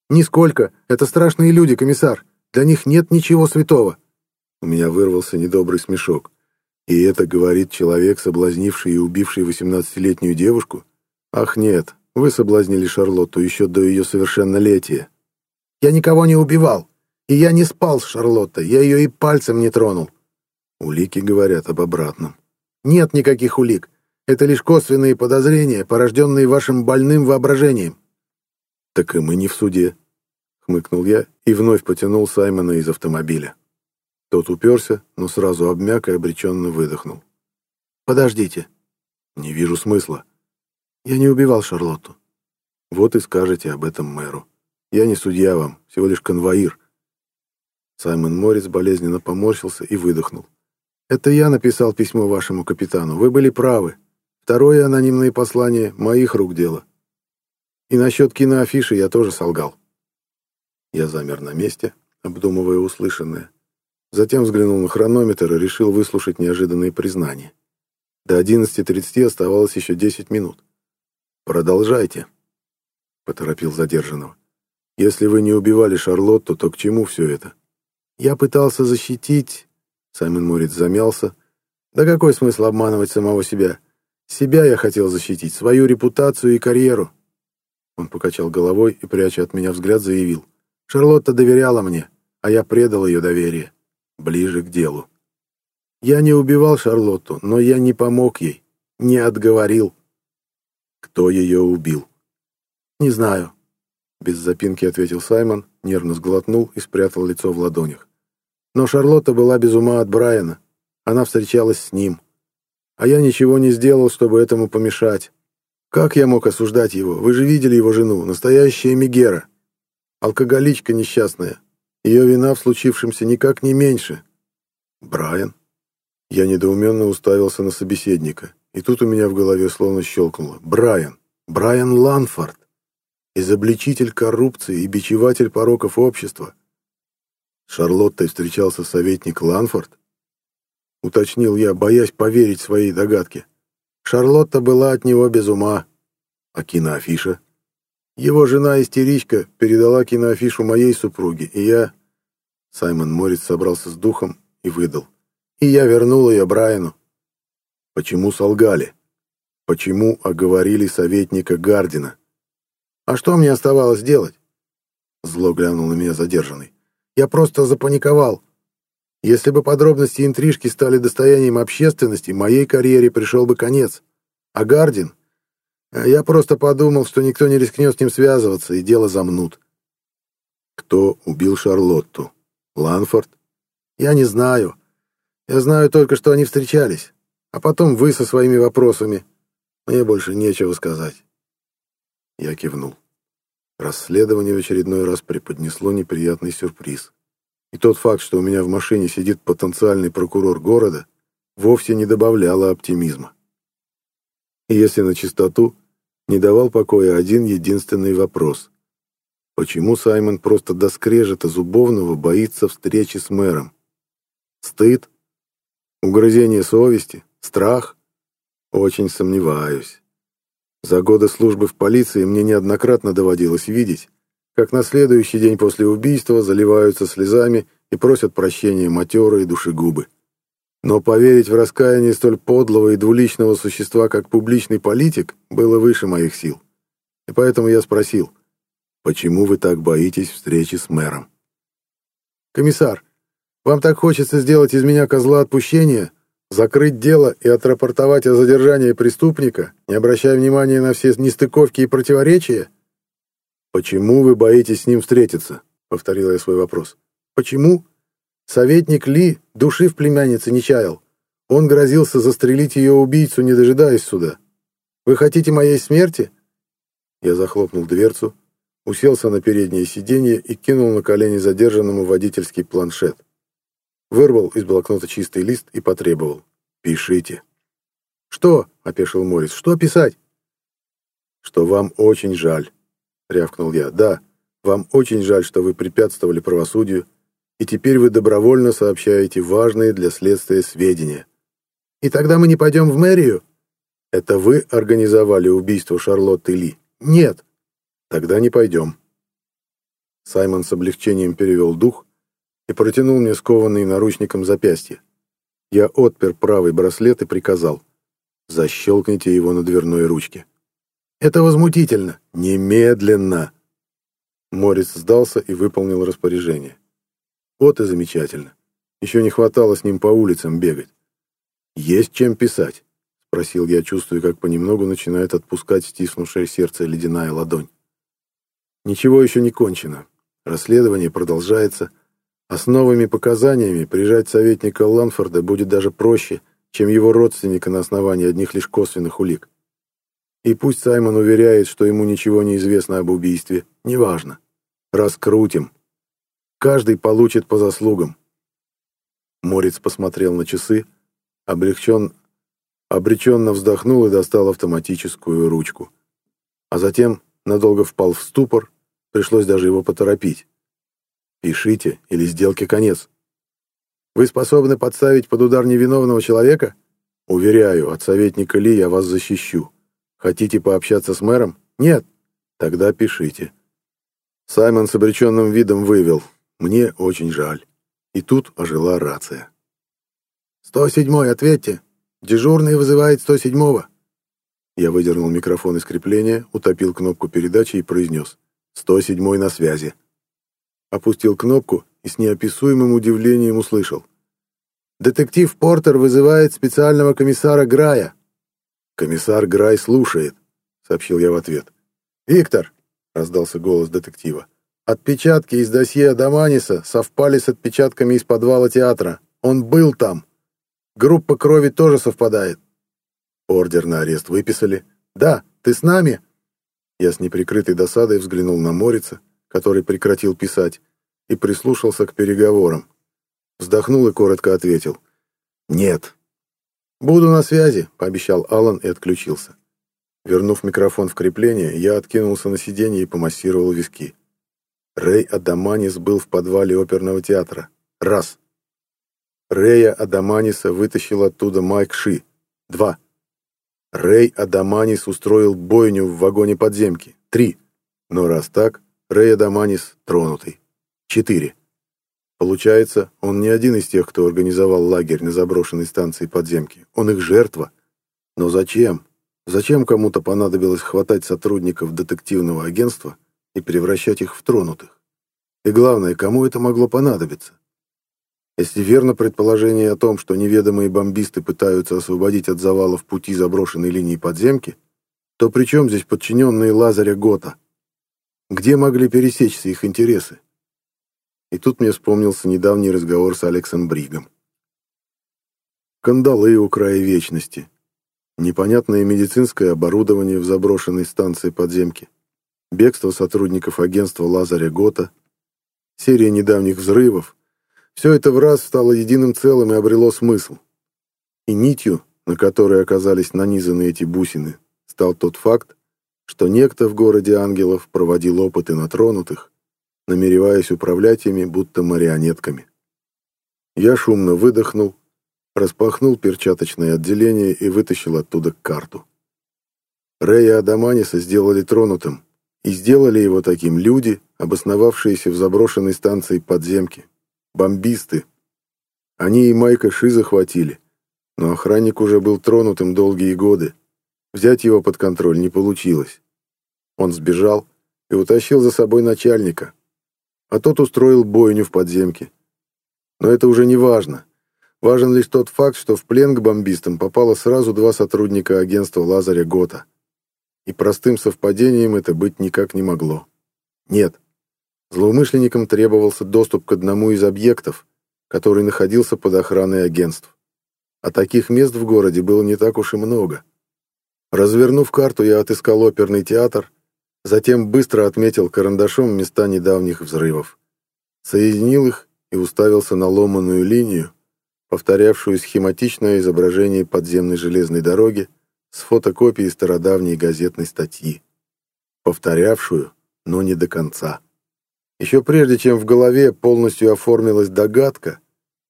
Нисколько. Это страшные люди, комиссар. Для них нет ничего святого. У меня вырвался недобрый смешок. И это говорит человек, соблазнивший и убивший восемнадцатилетнюю девушку? Ах нет, вы соблазнили Шарлотту еще до ее совершеннолетия. Я никого не убивал. И я не спал с Шарлоттой. Я ее и пальцем не тронул. Улики говорят об обратном. Нет никаких улик. Это лишь косвенные подозрения, порожденные вашим больным воображением. Так и мы не в суде. Хмыкнул я и вновь потянул Саймона из автомобиля. Тот уперся, но сразу обмяк и обреченно выдохнул. «Подождите». «Не вижу смысла». «Я не убивал Шарлотту». «Вот и скажете об этом мэру. Я не судья вам, всего лишь конвоир». Саймон Морец болезненно поморщился и выдохнул. «Это я написал письмо вашему капитану. Вы были правы. Второе анонимное послание — моих рук дело. И насчет киноафиши я тоже солгал». Я замер на месте, обдумывая услышанное. Затем взглянул на хронометр и решил выслушать неожиданные признания. До 11.30 оставалось еще 10 минут. «Продолжайте», — поторопил задержанного. «Если вы не убивали Шарлотту, то к чему все это?» «Я пытался защитить...» Саймон Морец замялся. «Да какой смысл обманывать самого себя? Себя я хотел защитить, свою репутацию и карьеру». Он покачал головой и, пряча от меня взгляд, заявил. «Шарлотта доверяла мне, а я предал ее доверие ближе к делу. Я не убивал Шарлотту, но я не помог ей, не отговорил. Кто ее убил? Не знаю. Без запинки ответил Саймон, нервно сглотнул и спрятал лицо в ладонях. Но Шарлотта была без ума от Брайана. Она встречалась с ним. А я ничего не сделал, чтобы этому помешать. Как я мог осуждать его? Вы же видели его жену, настоящая Мегера. Алкоголичка несчастная, ее вина в случившемся никак не меньше. Брайан? Я недоуменно уставился на собеседника, и тут у меня в голове словно щелкнуло. Брайан. Брайан Ланфорд. Изобличитель коррупции и бичеватель пороков общества. Шарлоттой встречался советник Ланфорд? Уточнил я, боясь поверить своей догадке. Шарлотта была от него без ума. А киноафиша? Его жена-истеричка передала киноафишу моей супруге, и я... Саймон Морец собрался с духом и выдал. И я вернул ее Брайану. Почему солгали? Почему оговорили советника Гардина? А что мне оставалось делать? Зло глянул на меня задержанный. Я просто запаниковал. Если бы подробности интрижки стали достоянием общественности, моей карьере пришел бы конец. А Гардин а я просто подумал, что никто не рискнет с ним связываться, и дело замнут. Кто убил Шарлотту? Ланфорд? Я не знаю. Я знаю только, что они встречались. А потом вы со своими вопросами. Мне больше нечего сказать. Я кивнул. Расследование в очередной раз преподнесло неприятный сюрприз. И тот факт, что у меня в машине сидит потенциальный прокурор города, вовсе не добавляло оптимизма. И если на чистоту, не давал покоя один единственный вопрос. Почему Саймон просто до скрежета зубовного боится встречи с мэром? Стыд? Угрызение совести? Страх? Очень сомневаюсь. За годы службы в полиции мне неоднократно доводилось видеть, как на следующий день после убийства заливаются слезами и просят прощения матерые душегубы. Но поверить в раскаяние столь подлого и двуличного существа, как публичный политик, было выше моих сил. И поэтому я спросил, почему вы так боитесь встречи с мэром? «Комиссар, вам так хочется сделать из меня козла отпущения, закрыть дело и отрапортовать о задержании преступника, не обращая внимания на все нестыковки и противоречия?» «Почему вы боитесь с ним встретиться?» — повторил я свой вопрос. «Почему?» Советник Ли души в племяннице не чаял. Он грозился застрелить ее убийцу, не дожидаясь суда. «Вы хотите моей смерти?» Я захлопнул дверцу, уселся на переднее сиденье и кинул на колени задержанному водительский планшет. Вырвал из блокнота чистый лист и потребовал. «Пишите». «Что?» — опешил Морис. «Что писать?» «Что вам очень жаль», — рявкнул я. «Да, вам очень жаль, что вы препятствовали правосудию, и теперь вы добровольно сообщаете важные для следствия сведения. И тогда мы не пойдем в мэрию? Это вы организовали убийство Шарлотты Ли? Нет. Тогда не пойдем. Саймон с облегчением перевел дух и протянул мне скованный наручником запястье. Я отпер правый браслет и приказал. Защелкните его на дверной ручке. «Это возмутительно!» «Немедленно!» Морец сдался и выполнил распоряжение. Вот и замечательно. Еще не хватало с ним по улицам бегать. «Есть чем писать?» — спросил я, чувствуя, как понемногу начинает отпускать стиснувшее сердце ледяная ладонь. «Ничего еще не кончено. Расследование продолжается, а с новыми показаниями прижать советника Ланфорда будет даже проще, чем его родственника на основании одних лишь косвенных улик. И пусть Саймон уверяет, что ему ничего не известно об убийстве, неважно. Раскрутим. Каждый получит по заслугам. Морец посмотрел на часы, облегчен, обреченно вздохнул и достал автоматическую ручку. А затем надолго впал в ступор, пришлось даже его поторопить. Пишите, или сделке конец. Вы способны подставить под удар невиновного человека? Уверяю, от советника Ли я вас защищу. Хотите пообщаться с мэром? Нет? Тогда пишите. Саймон с обреченным видом вывел. Мне очень жаль. И тут ожила рация. «Сто седьмой, ответьте. Дежурный вызывает сто седьмого». Я выдернул микрофон из крепления, утопил кнопку передачи и произнес. «Сто седьмой на связи» опустил кнопку и с неописуемым удивлением услышал. «Детектив Портер вызывает специального комиссара Грая». «Комиссар Грай слушает», — сообщил я в ответ. «Виктор», — раздался голос детектива, «отпечатки из досье Адаманиса совпали с отпечатками из подвала театра. Он был там. Группа крови тоже совпадает». «Ордер на арест выписали?» «Да, ты с нами?» Я с неприкрытой досадой взглянул на Морица, который прекратил писать, и прислушался к переговорам. Вздохнул и коротко ответил. «Нет». «Буду на связи», — пообещал Алан и отключился. Вернув микрофон в крепление, я откинулся на сиденье и помассировал виски. Рэй Адаманис был в подвале оперного театра. Раз. Рэя Адаманиса вытащил оттуда Майк Ши. Два. Рэй Адаманис устроил бойню в вагоне подземки. Три. Но раз так, Рея Даманис тронутый. Четыре. Получается, он не один из тех, кто организовал лагерь на заброшенной станции подземки. Он их жертва. Но зачем? Зачем кому-то понадобилось хватать сотрудников детективного агентства и превращать их в тронутых? И главное, кому это могло понадобиться? Если верно предположение о том, что неведомые бомбисты пытаются освободить от завалов пути заброшенной линии подземки, то при чем здесь подчиненные Лазаря Гота? Где могли пересечься их интересы? И тут мне вспомнился недавний разговор с Алексом Бригом. Кандалы у края вечности, непонятное медицинское оборудование в заброшенной станции подземки, бегство сотрудников агентства Лазаря Гота, серия недавних взрывов — все это в раз стало единым целым и обрело смысл. И нитью, на которой оказались нанизаны эти бусины, стал тот факт, что некто в городе ангелов проводил опыты на тронутых, намереваясь управлять ими будто марионетками. Я шумно выдохнул, распахнул перчаточное отделение и вытащил оттуда карту. Рэя Адаманиса сделали тронутым, и сделали его таким люди, обосновавшиеся в заброшенной станции подземки, бомбисты. Они и Майка Ши захватили, но охранник уже был тронутым долгие годы, Взять его под контроль не получилось. Он сбежал и утащил за собой начальника, а тот устроил бойню в подземке. Но это уже не важно. Важен лишь тот факт, что в плен к бомбистам попало сразу два сотрудника агентства Лазаря Гота. И простым совпадением это быть никак не могло. Нет. Злоумышленникам требовался доступ к одному из объектов, который находился под охраной агентств. А таких мест в городе было не так уж и много. Развернув карту, я отыскал оперный театр, затем быстро отметил карандашом места недавних взрывов. Соединил их и уставился на ломаную линию, повторявшую схематичное изображение подземной железной дороги с фотокопией стародавней газетной статьи. Повторявшую, но не до конца. Еще прежде, чем в голове полностью оформилась догадка,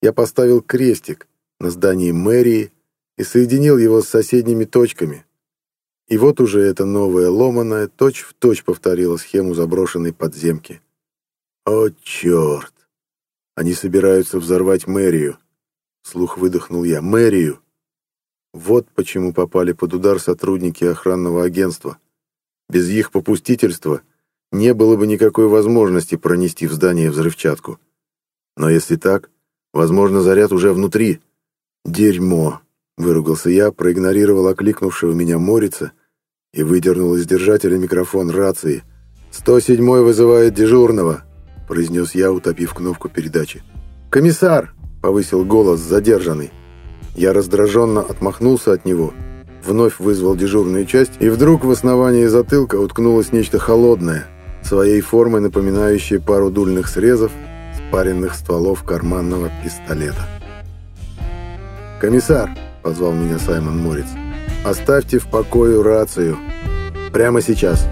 я поставил крестик на здании мэрии и соединил его с соседними точками, и вот уже эта новая ломаная точь-в-точь точь повторила схему заброшенной подземки. «О, черт! Они собираются взорвать мэрию!» Слух выдохнул я. «Мэрию!» Вот почему попали под удар сотрудники охранного агентства. Без их попустительства не было бы никакой возможности пронести в здание взрывчатку. Но если так, возможно, заряд уже внутри. «Дерьмо!» — выругался я, проигнорировал окликнувшего меня Морица и выдернул из держателя микрофон рации. «107-й вызывает дежурного!» — произнес я, утопив кнопку передачи. «Комиссар!» — повысил голос задержанный. Я раздраженно отмахнулся от него, вновь вызвал дежурную часть, и вдруг в основании затылка уткнулось нечто холодное, своей формой напоминающее пару дульных срезов, спаренных стволов карманного пистолета. «Комиссар!» — позвал меня Саймон Морец. «Оставьте в покое рацию. Прямо сейчас!»